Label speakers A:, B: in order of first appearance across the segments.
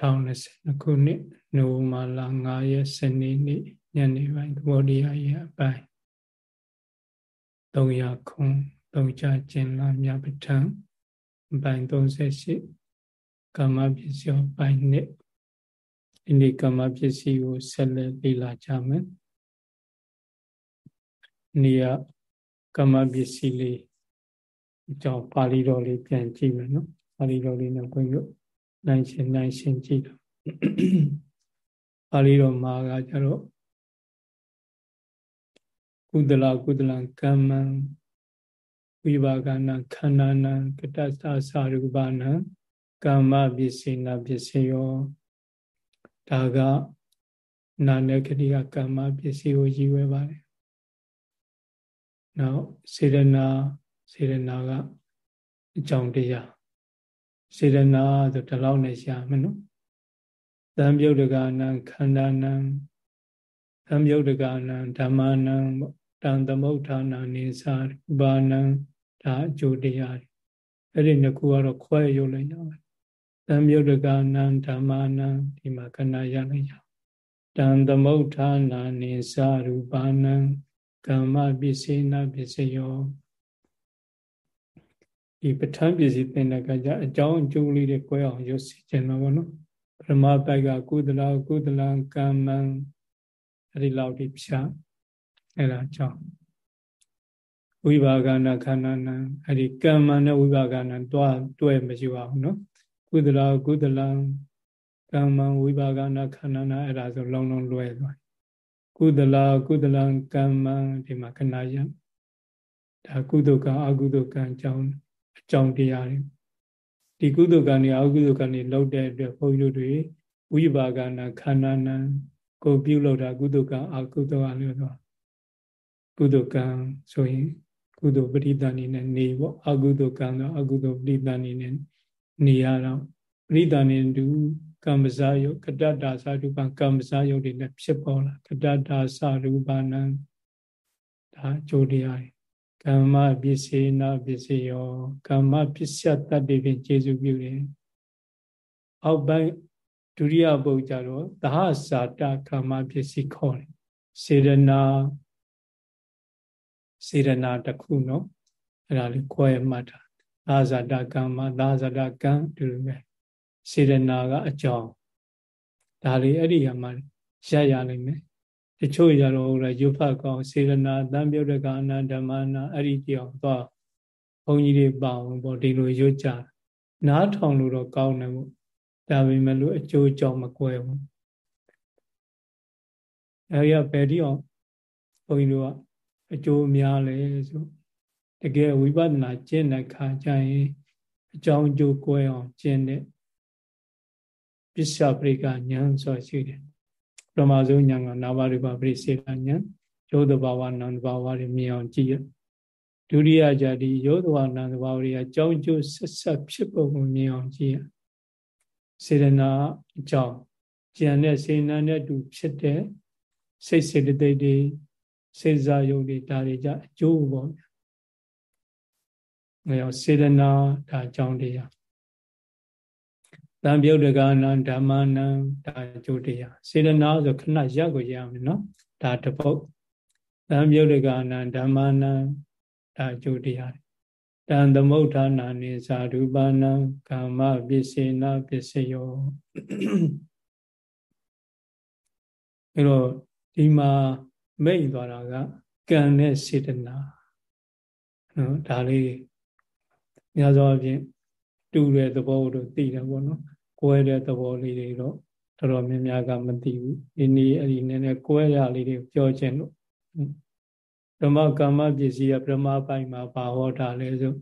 A: 2022ခုနှစ်နိုဝင်ဘာလ9ရက်စနေနေ့ညနေပိုင်းသဘောတရားရဲ့အပိုင်း300ခုသုံးချခြင်းလာမြပဋ္ဌာန်းအပိုင်း38ကာမပစ္စည်းပိုင်းနှစ်ဒီနေ့ကာမပစ္စည်းကိုဆက်လက်လေ့လာကြမယ်။နေရကာမပစ္စည်းလေးအကြောင်းပါဠိတော်လေးပြန်ကြည့်မယ်နော်။ပါဠိတော်လေးနဲ့ခွင့်ပြု နိုင်ရှင်နိုင်ရှင်ကြည့်တော့ပါဠိတော်မှာကကျတော့ကုသလကုသလံကမ္မံဝိပါကနာခန္ဓာနံကတ္တသသရူပနာကာမပစ္စေနာပစ္စယောဒါကနာနခတိကကာမပစ္စည်းကိုရည်ဝဲပါတယ်နောက်စေရနာစေရနာကအကြောင်းတရား စေရနာဆိုဒီလောက်နဲ့ရှာမယ်နော်သံယုတ်တကနံခန္ဓာနံသံယုတ်တကနံဓမ္မနံတံသမုဋ္ဌာနာနိသာရူပါနံဒါအကျိုးတရားတွေအဲ့ဒီနှစ်ခုကတော့ခွဲရုပ်လိုက်ရမယ်သံယုတ်တကနံဓမ္မနံဒီမှာခဏရလိုက်ရတံသမုဋ္ဌာနာနိသာရူပါနံကမ္မပစ္စေနပစ္စယော ဒီပဋ္ဌာန်းပစ္စည်းသင်တဲ့ကကြအကြောင်းအကျိုးလေးတွေ꿰အောင်ရုပ်စီခြင်းတော့ဗောနော်ပရမပိုက်ကကုသလကုသလကမ္မံအဲ့ဒီလောက်ဒီဖြာအဲ့ဒါအကြောင်းဝိပါကနာခန္ဓာနာအဲ့ဒီကမ္မနဲ့ဝိပါကနာတွားတွဲမရှိပါဘူးနော်ကုသလကုသလကမ္မံဝိပါကနာခန္ဓာနာအဲ့ဒါဆိုလုံးလုံးလွဲသွားကုသလကုသလကမ္မံဒီမှာခဏရဒါကုသကံအကုသကံအကြောင်းအ ကြောင်းတရားတွေဒီကုသကံတွေအကုသကံတွေလောက်တဲ့အတွက်ဘုန်းကြီးတို့တွေဝိပါကနာခန္ဓာနာကိုပြုလုပ်တာကုသကံအကုသကံလို့ဆိုကုသကံဆိုရင်ကုသပရိသန်နေနဲ့နေပေါ့အကုသကံတော့အကုသပရိသန်နေနဲ့နေရတော့ပရိသန်နေတူကမ္မဇာယုကတ္တတာသာတုပံကမ္မဇာယုတွေနဲ့ဖြစ်ပေါ်လာကတ္တတာသာရူပနံဒါအကျိုးတရား ကမ္မပစ္စေနာပစ္စယောကမ္မပစ္စယတတ္တိဖြင့်ကျေစုပြုတယ်အောက်ပိုင်းဒုတိယပုတ်ကြတော့သဟဇာတကမ္မပစ္စည်းခေါ်တယ်စေရနာစေရနာတစ်ခုနော်အဲ့ဒါလေးကိုယ်မှတ်တာသာဇာတကမ္မသာဇာတကံဒီလိုပဲစေရနာကအကြောင်းဒါလေးအဲ့ဒီကမှရရနိုင်မယ် တချို့ရတော့လည်းရုပ်ဖတ်ကောင်းစေရနာတံပြုတ်တကအနန္ဓမ္မနာအဲ့ဒီတရားသွားဘုန်းကြီးတွေပါအောင်ပေါ့ဒီလိုရွတ်ကြနားထောင်လို့တော့ကောင်းတယ်ပေါ့ဒါပေမဲ့လို့အကျိုးကြောင့်မကွဲဘူးအဲ့ရဘယ်ဒီအောင်ဘုန်းကြီးတို့ကအကျိုးများလဲဆိုတကယ်ဝိပဿနာကျင့်တဲ့ခါကျရင်အကြောင်းအကျိုးကွဲအောင်ကျင့်တဲ့ပစ္စယပရိကဉာဏ်ဆိုရှိတယ် ပထမဆုံးဉာဏ်ကနာဘရူပပရိစေကဉာဏ်ယောသဘာဝနံသဘာဝတွေမြင်အောင်ကြည့်ရဒုတိယကြဒီယောသဘာဝနံသဘာဝတွေအကြောင်းကျိုးဆက်ဆက်ဖြစ်ပုံကိုမြင်အောင်ကြည့်ရစေရနာအကြောင်းဉာဏ်နဲ့စေနာနဲ့တူဖြစ်တဲ့စိတ်စေတသိက်တွေစေစားယုတ်တွေဒါတွေကြအကျိုးပေါ့။အဲတော့စေရနာဒါအကြောင်းတရား တံပြုတ်တကနာဓမ္မနံဒါအကျိုးတရားစေရနာဆိုခဏရက်ကိုရရမယ်နော်ဒါတပုတ်တံပြုတ်တကနာဓမ္မနံဒါအကျိုးတရားတံသမုဋ္ဌာနာနိသာရူပနံကာမပစ္စေနာပစ္စယောအဲတော့ဒီမှာမိတ်သွားတာကကံနဲ့စေတနာနော်ဒါလေးများသောအားဖြင့် တူတဲ့သဘောတို့သိတယ်ပေါ့နော်ကွဲတဲ့သဘောလေးတွေတော့တော်တော်များများကမသိဘူးဒီနေ့အဲ့ဒီနည်းနည်းကွဲရလေးတွေပြောခြင်းလို့ဓမ္မကာမပစ္စည်းကပရမပိုင်းမှာပါဟောတာလဲဆို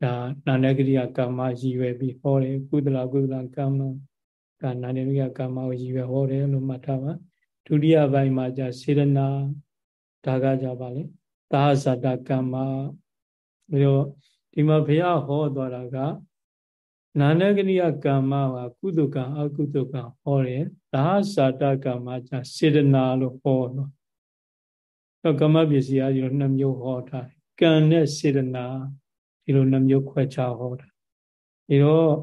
A: ဒါနာနဂရိယကာမရည်ရွယ်ပြီးဟောတယ်ကုသလကုသလကာမကနာနဂရိယကာမကိုရည်ရွယ်ဟောတယ်လို့မှတ်ထားပါဒုတိယပိုင်းမှာじゃစေရနာဒါကကြပါလေသာဇတကမ္မပြီးတော့ဒီမှာဘုရားဟောသွားတာက နာနဂရိယကမ္မဟာကုသကံအကုသကံဟောတယ်သာဇာတကမ္မじゃစေတနာလို့ဟောတော့တော့ကမ္မပစ္စည်းအကြီးလို့နှစ်မျိုးဟောထားတယ်ကံနဲ့စေတနာဒီလိုနှစ်မျိုးခွဲခြားဟောတာဒီတော့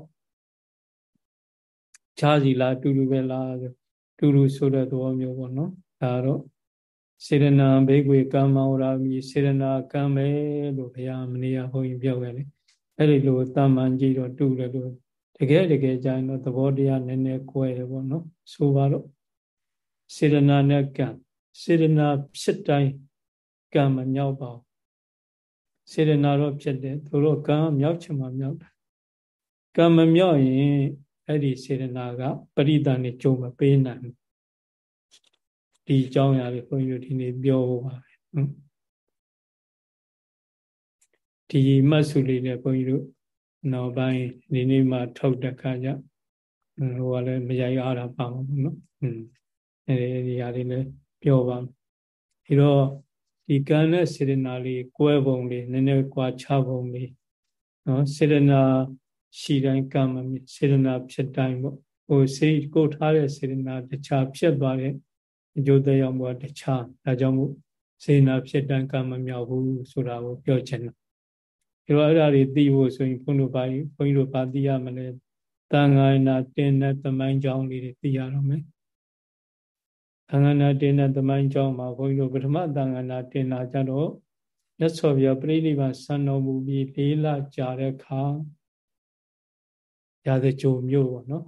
A: ခြားစီလားတူတူပဲလားတူတူဆိုတဲ့သဘောမျိုးပေါ့နော်ဒါတော့စေရနာဘေကွေကမ္မောရာမိစေရနာကံပဲလို့ဘုရားမနေ့ကဘုန်းကြီးပြောခဲ့တယ် အဲ့ဒီလိုတမန်ကြည့်တော့တူတယ်လို့တကယ်တကယ်ကြရင်တော့သဘောတရားနည်းနည်းကွဲတယ်ပေါ့နော်ဆိုပါတော့စေရနာနဲ့ကံစေရနာဖြစ်တိုင်းကံမမြောက်ပါဘူးစေရနာတော့ဖြစ်တယ်သူတို့ကံမြောက်ချင်မှမြောက်တာကံမမြောက်ရင်အဲ့ဒီစေရနာကပရိသန်နဲ့ကြုံမပေးနိုင်ဘူးဒီအကြောင်းအရာတွေဘုန်းကြီးတို့ဒီနေ့ပြောပါမယ်နော် ဒီမတ်စုလေးနဲ့ဘုန်းကြီးတို့နောက်ပိုင်းဒီနေ့မှထုတ်တဲ့ခါကျဟိုကလည်းမရိုက်အားတာပါမှာပေါ့နော်อืมအဲဒီຢာလေးလည်းပြောပါမယ်ဒီတော့ဒီကံနဲ့စေရနာလေးကွဲပုံလေးနည်းနည်းကွာခြားပုံလေးနော်စေရနာရှိတိုင်းကံမစေရနာဖြစ်တိုင်းပေါ့ဟိုစေကိုထားတဲ့စေရနာတခြားဖြစ်သွားတဲ့အကျိုးသက်ရောက်မှုကတခြားဒါကြောင့်မို့စေနာဖြစ်တိုင်းကံမမြောက်ဘူးဆိုတာကိုပြောချင်တယ် ဒီလိုအဲ့ဒါတွေသိဖို့ဆိုရင်ဘုန်းတို့ဘာဘုန်းကြီးတို့ဘာသိရမလဲတန်ခါနာတင်းတဲ့သမိုင်းကြောင်းလေးတွေသိရတော့မယ်တန်ခါနာတင်းတဲ့သမိုင်းကြောင်းမှာဘုန်းကြီးတို့ပထမတန်ခါနာတင်းလာကြတော့မြတ်စွာဘုရားပြိဋိဘံဆံတော်မူပြီးလေးလကြာတဲ့အခါရာဇကြိုမြို့ပေါ့နော်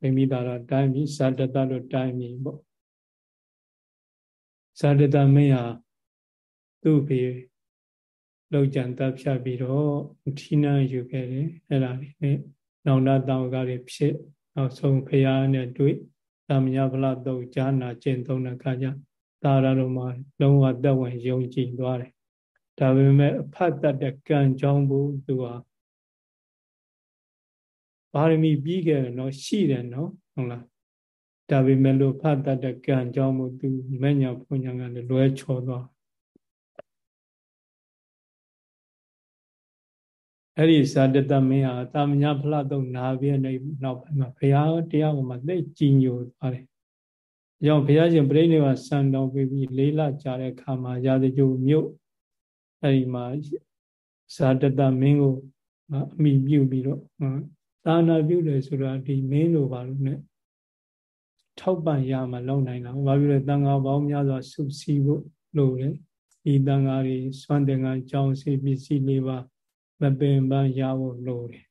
A: ဗိမိတာရတိုင်းပြီးဇာတတလို့တိုင်းပြီးပေါ့ဇာတတမင်းဟာသူ့ဖေ လောက်ကြံတပ်ဖြတ်ပြီးတော့ထီနန်းယူခဲ့တယ်အဲ့ဒါလေးနဲ့နောင်တတောင်ကတွေဖြစ်နောက်ဆုံးဖရာနဲ့တွေ့သမယဗလတော့ဈာနာကျင့်သုံးတဲ့အခါကျသာရတော်မှာလုံးဝတက်ဝင်ယုံကြည်သွားတယ်ဒါပေမဲ့အဖတ်တတ်တဲ့ကံကြောင်းဘူးသူဟာပါရမီပြီးခဲ့တယ်နော်ရှိတယ်နော်ဟုတ်လားဒါပေမဲ့လို့ဖတ်တတ်တဲ့ကံကြောင့်မို့သူမညာဘုံညာကလည်းလွဲချော်သွား အဲ့ဒီဇာတတမင်းဟာတာမညာဖလားတော့နာပြည့်နေနောက်ပိုင်းမှာဘုရားတရားကိုမှသိကြည်ညိုသွားတယ်။ကြောင့်ဘုရားရှင်ပြိဋိနိဗ္ဗာန်စံတော်ပြီးပြီးလေးလကြာတဲ့အခါမှာရာဇကြိုမြို့အဲ့ဒီမှာဇာတတမင်းကိုအမိပြုပြီးတော့သာနာပြုတယ်ဆိုတာဒီမင်းလိုပါလို့ ਨੇ ထောက်ပံ့ရမှလောက်နိုင်တာ။ဘာဖြစ်လဲတန်ဃာပေါင်းများစွာစုစည်းဖို့လိုတယ်။ဒီတန်ဃာတွေစွမ်းတင်ကကြောင်းစီပစ္စည်းလေးပါ မပင်ပန်းရဖို့လိုတယ်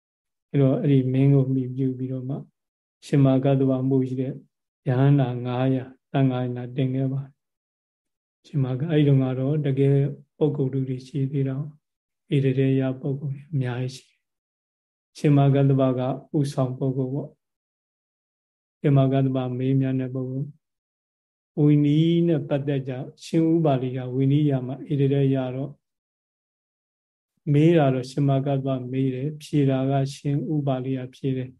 A: ။အဲတော့အဲ့ဒီမင်းကိုမိပြုပြီးတော့မှ ရှင်မာကတ္တဝမှုရှိတဲ့ယဟန္တာ900တန်ဃာနာတင်ခဲ့ပါရှင်မာကအဲ့ဒီတော့ကတော့တကယ်ပုဂ္ဂိုလ်တွေရှိသေးတော့ဣရရေယပုဂ္ဂိုလ်တွေအများကြီးရှိရှင်မာကတ္တဝကဥဆောင်ပုဂ္ဂိုလ်ပေါ့ရှင်မာကတ္တဝမေးမြန်းတဲ့ပုဂ္ဂိုလ်ဝိနည်းနဲ့ပတ်သက်ကြရှင်ဥပါလိကဝိနည်းရမှာဣရရေယတော့ မေးတာတော့ရှင်မကတ္တမေးတယ်ဖြေတာကရှင်ဥပါလိယဖြေတယ်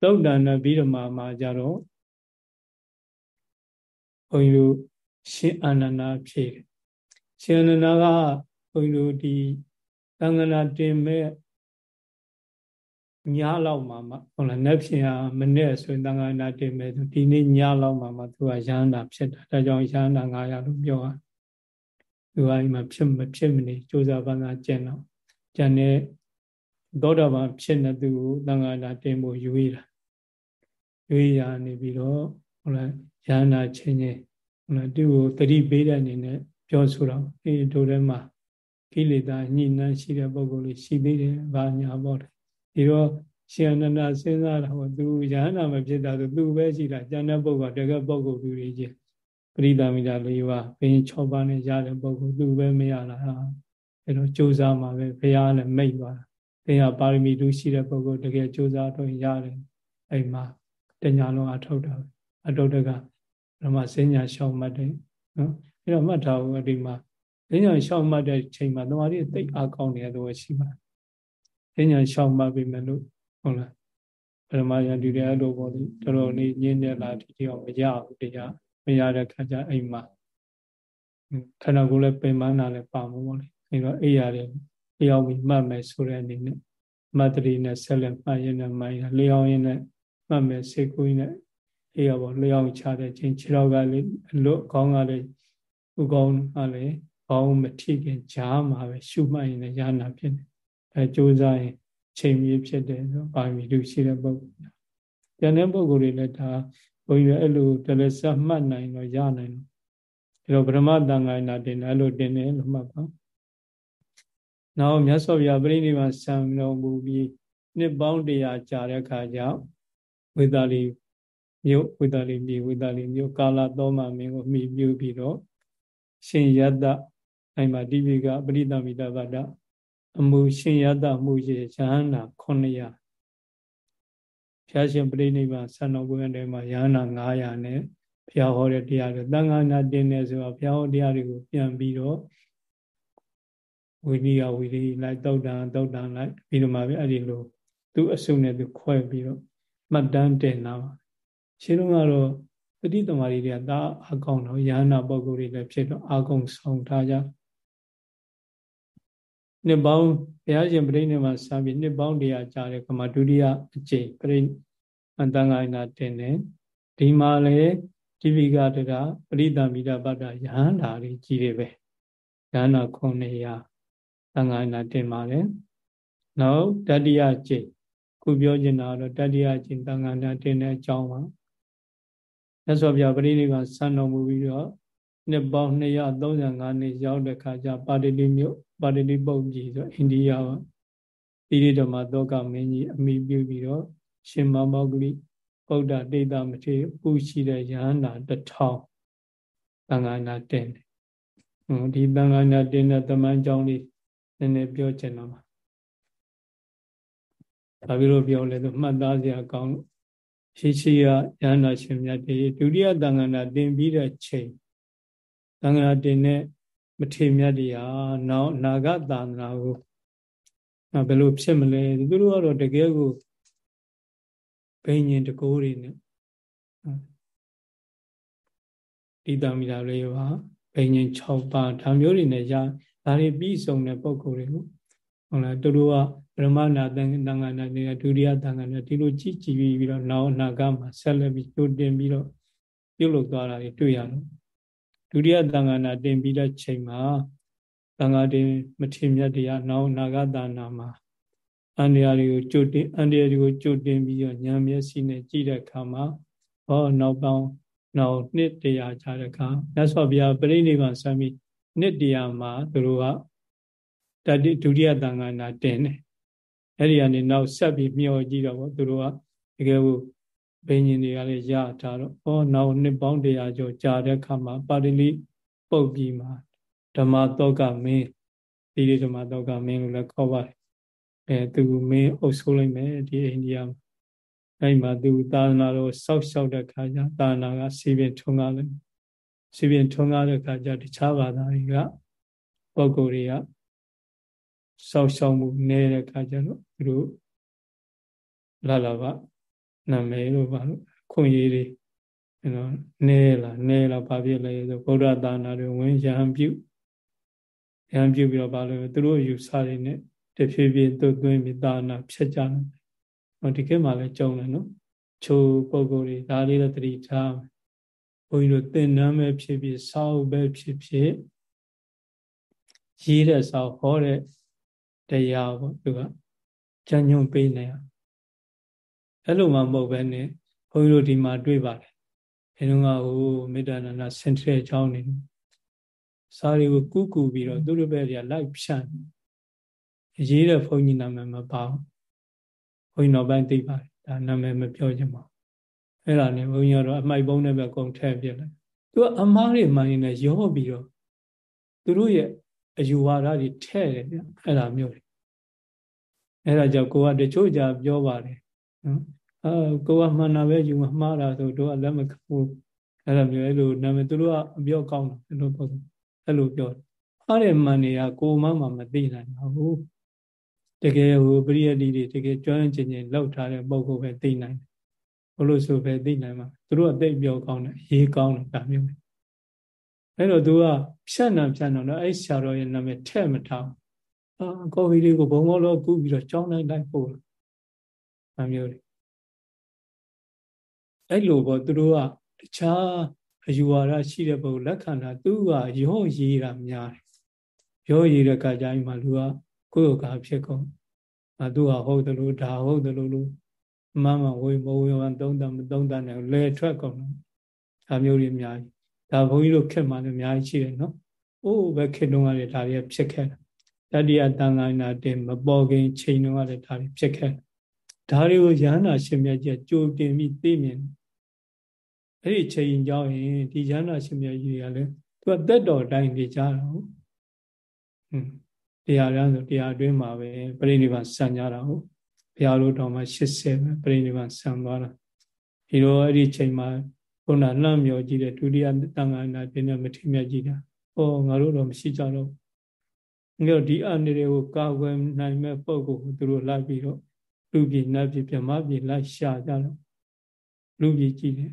A: သုတ်တန်နဲ့ပြီးတော့မှမှာကြတော့ဘုန်းကြီးတို့ရှင်အာနန္ဒာဖြေတယ်ရှင်အာနန္ဒာကဘုန်းကြီးတို့ဒီသံဃနာတင်မဲ့ညလောက်မှာမှဟုတ်လားနေ့ဖြင်ဟာမနေ့ဆိုရင်သံဃနာတင်မဲ့ဒီနေ့ညလောက်မှာမှသူကရဟန္တာဖြစ်တာဒါကြောင့်ရဟန္တာ900လို့ပြောတာသူကအိမ်မှာဖြစ်မဖြစ်မနေစူးစမ်းပန်းသာကျင့်တော့ ကျန်တဲ့သောတာပန်ဖြစ်နေသူကိုသံဃာနာတင်ဖို့ယူရတာယူရနေပြီးတော့ဟုတ်လားရဟနာချင်းချင်းဟုတ်လားသူ့ကိုတတိပေးတဲ့အနေနဲ့ပြောဆိုတော့အေးတို့ထဲမှာကိလေသာညှိနှံရှိတဲ့ပုံကိုယ်လေးရှိသေးတယ်ဗာညာပေါ့တယ်ဒီတော့ရှင်အနန္ဒစဉ်းစားတာဟောသူရဟနာမဖြစ်တာဆိုသူပဲရှိတာကျန်တဲ့ပုဂ္ဂိုလ်တကယ်ပုဂ္ဂိုလ်သူတွေချင်းပရိသမီတာ၄ပါးဘင်း6ပါးနဲ့ရတဲ့ပုဂ္ဂိုလ်သူပဲမရတာဟာ အဲတော့ကြိုးစားမှာပဲဘုရားလည်းမိတ်သွားတာသင်ဟာပါရမီတူရှိတဲ့ပုဂ္ဂိုလ်တကယ်ကြိုးစားတော့ရတယ်အဲ့မှာတညာလုံးအထောက်တာအတုတ်တကဓမ္မစဉ္ညာရှောက်မှတ်တယ်နော်အဲ့တော့မှတ်ထားဘူးဒီမှာစဉ္ညာရှောက်မှတ်တဲ့ချိန်မှာတမာရီသိအားကောင်းနေတဲ့သဘောရှိပါစဉ္ညာရှောက်မှတ်ပြီမဲ့လို့ဟုတ်လားပရမယံဒီတဲ့အဲ့လိုပေါ့လေတော်တော်လေးညင်းနေလာဒီတရားမရဘူးတရားမရတဲ့ခါကျအိမ်မှာခန္ဓာကိုယ်လည်းပင်ပန်းတာလည်းပါမှာပေါ့လေ အဲတော့အိယာတွေလျောင်းပြီးမှတ်မယ်ဆိုတဲ့အနေနဲ့မတ္တိနဲ့ဆက်လက်မှတ်ရင်းနဲ့မှတ်ရလျောင်းရင်းနဲ့မှတ်မယ်စေကူးနဲ့အိယာပေါ်လျောင်းချတဲ့ချင်းခြေတော်ကလေးအလွတ်ခေါင်းကလေးဥကောင်းကလေးဘောင်းမထိခင်ကြားမှာပဲရှုမှတ်ရင်လည်းရနာဖြစ်တယ်အဲကြိုးစားရင်ချိန်မြေဖြစ်တယ်ဆိုပါမီလူရှိတဲ့ပုဂ္ဂိုလ်ကျန်တဲ့ပုဂ္ဂိုလ်တွေလည်းဒါဘုန်းကြီးအဲ့လိုတလည်းစမှတ်နိုင်တော့ရနိုင်တော့ဒီတော့ဗြဟ္မတန်ခါနာတင်တယ်အဲ့လိုတင်တယ်လို့မှတ်ပါ နောက်မြတ်စွာဘုရားပြိဋိဘံဆံတော်မူပြီးနှစ်ပေါင်းတရာကြာတဲ့အခါကျဝိသာလီမြို့ဝိသာလီပြည်ဝိသာလီမြို့ကာလသောမမင်းကိုမှီပြုပြီးတော့ရှင်ယတ္တအဲ့မှာတိပိကပရိသမီတဗတ္တအမှုရှင်ယတ္တမှုရှိရဟန္တာ900ဘုရားရှင်ပြိဋိဘံဆံတော်ဘုရားထဲမှာယဟန္တာ900နဲ့ဘုရားဟောတဲ့တရားတွေတန်ခါနာတင်နေဆိုတော့ဘုရားဟောတရားတွေကိုပြန်ပြီးတော့ ဝိနည်းဝိရိလိုက်တောက်တန်တောက်တန်လိုက်ပြီးတော့မှပဲအဲ့ဒီလိုသူအစုနဲ့သူခွဲပြီးတော့မှတ်တမ်းတင်တာပါရှင်းတော့ကတော့ပဋိသမารီတွေကဒါအကောင်တော့ယန္နာပုဂ္ဂိုလ်တွေလည်းဖြစ်တော့အကောင်ဆောင်ထားကြနှစ်ပေါင်းဘုရားရှင်ပြိဋိနိဗ္ဗာန်စပြီးနှစ်ပေါင်းတရာကြာတဲ့ကမှဒုတိယအကျိန်ပြိအတန်ဂိုင်းနာတင်တယ်ဒီမှာလည်းတိပိကတကပရိသမီဒပတ္တယဟန္တာလေးကြီးတယ်ပဲယဟန္တာ900 တန်ဂိုင်းနာတင်ပါတယ်နောက်တတိယကျိန်ခုပြောချင်တာတော့တတိယကျိန်တန်ဂိုင်းနာတင်တဲ့အကြောင်းပါမြတ်စွာဘုရားပရိနိဗ္ဗာန်ဆံတော်မူပြီးတော့နှစ်ပေါင်း235နှစ်ရောက်တဲ့ခါကျပါတိတိမြို့ပါတိတိပုတ်ကြီးဆိုအိန္ဒိယပါတိရိဓမ္မသောကမင်းကြီးအမိပြုပြီးတော့ရှင်မမောဂလိဗုဒ္ဓဒိဋ္ဌမထေပူရှိတဲ့ယဟန္တာတထောင်သံဃာနာတင်တယ်ဟိုဒီသံဃာနာတင်တဲ့တမန်ကြောင်းလေး နည်းနည်းပြောချင်တော့ပါဘာဖြစ်လို့ပြောလဲဆိုမှတ်သားစရာကောင်းလို့ရှိရှိရယန္တာရှင်မြတ်တေဒုတိယသံဃာနာတင်ပြီးတဲ့ချိန်သံဃာနာတင်တဲ့မထေမြတ်တရားနောက်နာဂသာသနာကိုဘယ်လိုဖြစ်မလဲသူတို့ကတော့တကယ်ကိုဘိညာဉ်တကိုးတွေနဲ့တိတမိတာလေးပါဘိညာဉ်6ပါးဒါမျိုးတွေနဲ့ရ ဒါတွေပြီးဆုံးတဲ့ပုံကိုယ်တွေကိုဟုတ်လားသူတို့ကပရမနာတန်တန်ခါနာနေတဲ့ဒုတိယတန်ခါနာဒီလိုကြည့်ကြည့်ပြီးတော့နောက်အနာဂတ်မှာဆက်လက်ပြီးကြိုတင်ပြီးတော့ပြုတ်လုသွားတာတွေတွေ့ရတော့ဒုတိယတန်ခါနာတင်ပြီးတဲ့ချိန်မှာတန်ခါတင်မထေမြတ်တရားနောက်အနာဂတ်တာနာမှာအန္တရာယ်တွေကိုကြိုတင်အန္တရာယ်တွေကိုကြိုတင်ပြီးတော့ဉာဏ်မျက်စိနဲ့ကြည့်တဲ့အခါမှာဟောနောက်ပေါင်းနောက်နှစ်တရာကြာတဲ့အခါမြတ်စွာဘုရားပြိဋိဘံဆံပြီး နှစ်တရာမှာသူတို့ကတတိဒုတိယသံဃာနာတင်တယ်အဲ့ဒီကနေနောက်ဆက်ပြီးမျှော်ကြည့်တော့ဗောသူတို့ကတကယ်ကိုဘိညာဉ်တွေကလည်းရထားတော့ဟောနောက်နှစ်ပေါင်းတရာကျော်ကြာတဲ့အခါမှာပါဠိပုတ်ပြီးမှာဓမ္မတောကမင်းဒီဓမ္မတောကမင်းလို့လည်းခေါ်ပါတယ်အဲသူမင်းအုပ်ဆိုးလိုက်မယ်ဒီအိန္ဒိယမှာအဲ့မှာသူသာသနာတော်စောက်ရှောက်တဲ့ခါကျသာသနာကစီပင်ထွန်းကားလိုက် စီပင်ထွန်းကားတဲ့ခါကျတခြားဘာသာတွေကပုဂ္ဂိုလ်တွေကစောက်ရှောက်မှုနေတဲ့ခါကျတော့သူတို့လာလာကနာမည်လို့ပါလို့ခွန်ကြီးတွေနော်နဲလာနဲလာဘာဖြစ်လဲဆိုဗုဒ္ဓသာနာတွေဝင်ရဟန်းပြုရဟန်းပြုပြီးတော့ဘာလို့သူတို့ယူဆတွေနဲ့တဖြည်းဖြည်းသွတ်သွင်းပြီးသာနာဖြတ်ကြတယ်။ဟောဒီခေတ်မှာလည်းကြုံတယ်နော်။ချိုးပုံကိုယ်တွေဒါလေးလည်းသတိထားမယ်။ ဘုန်းကြီးတို့သင်္นานပဲဖြစ်ဖြစ်စောက်ပဲဖြစ်ဖြစ်ရေးတဲ့စောက်ဟောတဲ့တရားပေါ့သူကကြံ့ညွန့်ပေးနေရအဲ့လိုမှမဟုတ်ပဲနဲ့ဘုန်းကြီးတို့ဒီမှာတွေ့ပါတယ်အဲတော့ကဟိုမေတ္တာနာနာစင်တဲ့အကြောင်းနေစာတွေကိုကူးကူပြီးတော့သူတို့ဘက်ကလိုက်ဖြန့်ရေးတဲ့ဘုန်းကြီးနာမည်မပါဘူးဘုန်းကြီးနောက်ပိုင်းသိပါတယ်ဒါနာမည်မပြောချင်ပါဘူး အဲ့ဒါနဲ့ဘုန်းကြီးကတော့အမိုက်ပုံးနဲ့ပဲကုန်ထည့်ပြလိုက်သူကအမားတွေမှရင်လည်းရောပြီးတော့သူတို့ရဲ့အယူဝါဒတွေထဲ့တယ်ဗျအဲ့ဒါမျိုးတွေအဲ့ဒါကြောင့်ကိုကတချို့ကြပြောပါတယ်နော်အာကိုကမှန်တာပဲယူမမှားတာဆိုတို့ကလက်မခံဘူးအဲ့လိုမျိုးအဲ့လိုနာမည်သူတို့ကအပြောကောင်းတယ်အဲ့လိုပေါ့အဲ့လိုပြောတယ်အားတဲ့မှန်နေကကိုမှမှမသိနိုင်ပါဘူးတကယ်ဟိုပရိယတိတွေတကယ်ကျွမ်းကျင်ကျင်လောက်ထားတဲ့ပုံကိုပဲသိနိုင်တယ် ဘလို့ဆိုပဲသိနိုင်မှာသူတို့ကသိပြောကောင်းတယ်ရေးကောင်းတယ်ဒါမျိုးအဲ့တော့သူကဖြတ်နာဖြတ်နာတော့အဲ့ဆရာတော်ရဲ့နာမည်ထည့်မထားအာကော်ဖီလေးကိုဘုံဘောလောကူးပြီးတော့ကြောင်းလိုက်လိုက်ပို့ဒါမျိုးတွေအဲ့လိုပေါ့သူတို့ကတခြားအယူဝါဒရှိတဲ့ပုံလက်ခံတာသူကရောရေးတာများတယ်ရောရေးတဲ့ကကြိုင်းမှာလူကကိုယ့်ကိုယ်ကဖြစ်ကုန်အသူကဟုတ်တယ်လို့ဒါဟုတ်တယ်လို့လို့ မမဝေမဝေဝံသုံးတမသုံးတနဲ့လဲထွက်ကုန်တယ်ဒါမျိုးတွေအများကြီးဒါဘုန်းကြီးတို့ခက်မှလည်းအများကြီးရှိတယ်နော်။အိုးပဲခေတုံးကလည်းဒါတွေဖြစ်ခဲ့တာ။တတိယတန်ခိုင်းတာတင်မပေါ်ခင်ချိန်တုန်းကလည်းဒါတွေဖြစ်ခဲ့ဒါတွေကိုရဟန္တာရှင်မြတ်ကြီးကြိုတင်ပြီးသိမြင်အဲ့ဒီချိန်ကြောင်းရင်ဒီရဟန္တာရှင်မြတ်ကြီးကလည်းသူကတက်တော်တိုင်းနေကြတာဟုတ်။ဟွန်းတရားရမ်းဆိုတရားအတွင်းမှာပဲပြိဋိဘဆံကြတာဟုတ်။ ဘုရားလိုတော်မှာ80ပဲပြိဋိဘဆံသွားတာ။ဒီတော့အဲ့ဒီချိန်မှာခုနလှမ်းမြော်ကြည့်တဲ့ဒုတိယတန်ခါနာတင်းနဲ့မထိမြတ်ကြည့်တာ။အော်ငါတို့တော့မရှိကြတော့ငါတို့ဒီအနေတွေကိုကာကွယ်နိုင်မဲ့ပုံကိုသူတို့လိုက်ပြီးတော့လူပြည်နတ်ပြည်ပြမပြည်လိုက်ရှာကြတော့လူပြည်ကြည့်တယ်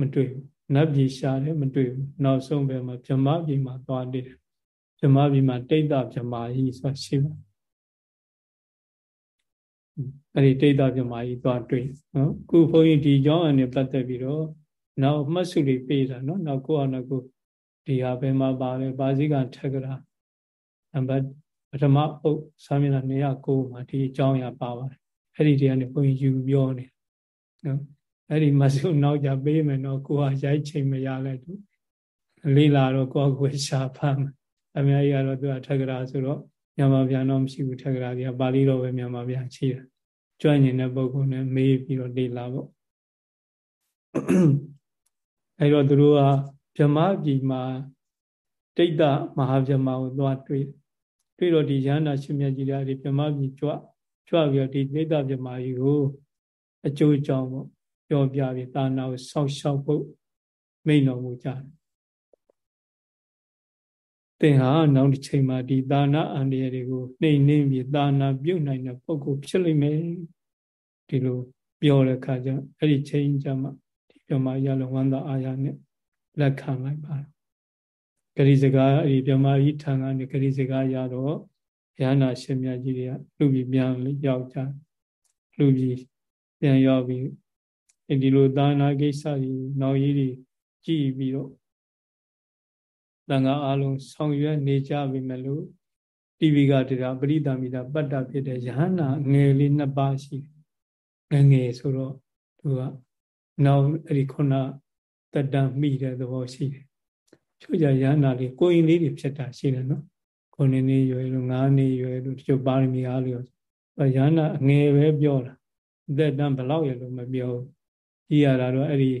A: မတွေ့ဘူးနတ်ပြည်ရှာတယ်မတွေ့ဘူးနောက်ဆုံးပဲမှာပြမပြည်မှာသွားတယ်ပြမပြည်မှာတိတ်တပြမကြီးဆိုတာရှိပါ အဲ့ဒီတိတ်တပြမကြီးသွားတွေ့နော်ခုဘုန်းကြီးဒီကြောင်းအနေပတ်သက်ပြီးတော့နောက်မှတ်စုတွေပေးတာနော်နောက်ကိုယ့်အောင်ကိုဒီဟာဘယ်မှာပါလဲပါဠိကထက်ကရာနံပါတ်ပထမအုပ်စာမျက်နှာ209မှာဒီအကြောင်းအရာပါပါတယ်အဲ့ဒီတည်းကနေဘုန်းကြီးယူပြောနေနော်အဲ့ဒီမှတ်စုနောက်ကြပေးမယ်နော်ကိုဟာရိုက်ချိန်မရလဲသူလေးလာတော့ကိုယ့်ကိုယ်ရှာဖမ်းအများကြီးကတော့သူကထက်ကရာဆိုတော့မြန်မာပြန်တော့မရှိဘူးထက်ကရာကြီးကပါဠိတော်ပဲမြန်မာပြန်ရှိတယ် ကြွညင်တဲ့ပုဂ္ဂိုလ်နဲ့မေးပြီးတော့လေ့လာပေါ့အဲတော့သူတို့ကဗြဟ္မပြည်မှာတိတ်တမဟာဗြဟ္မာကိုသွားတွေ့တွေ့တော့ဒီရဟန္တာရှင်မြတ်ကြီးတွေဗြဟ္မပြည်ကြွကြွပြီးတော့ဒီတိတ်တဗြဟ္မာကြီးကိုအကျိုးကြောင့်ပေါ့ပြောပြပြီးတာနာကိုဆောက်ရှောက်ဖို့မိန်တော်မူကြတယ်သင်ဟာနောက်တစ်ချိန်မှာဒီသာနာအန္တရာယ်တွေကိုနှိမ်နှင်းပြီးသာနာပြုတ်နိုင်တဲ့ပုဂ္ဂိုလ်ဖြစ်လိမ့်မယ် ဒီလိုပြောတဲ့အခါကျအဲ့ဒီချိန်ကျမှပြမရလုံးဝန္တာအာရနဲ့လက်ခံလိုက်ပါတယ်ဂရိစကားအဲ့ဒီပြမကြီးထံကနေဂရိစကားရတော့ရဟနာရှင်မြတ်ကြီးတွေကလူပြီးပြန်ရောက်ကြလူပြီးပြန်ရောက်ပြီးဒီလိုသာနာကိစ္စကြီးနောက်ကြီးတွေကြည်ပြီးတော့တန်ခါအလုံးဆောင်ရွက်နေကြပြီမလို့တိဝိကတရားပရိသမိတာပတ္တဖြစ်တဲ့ယဟနာငယ်လေးနှစ်ပါးရှိတယ် ငငယ်ဆိုတော့သူကနောက်အဲ့ဒီခုနတက်တံမိတဲ့သဘောရှိတယ်ချို့ကြရဟနာလေးကိုရင်လေးတွေဖြစ်တာရှိတယ်နော်ကိုနေနေရွယ်လို့ငါးနေရွယ်လို့တချို့ပါရမီအားလို့ရဟနာအငယ်ပဲပြောတာတက်တံဘလောက်ရလို့မပြောကြည်ရတာတော့အဲ့ဒီ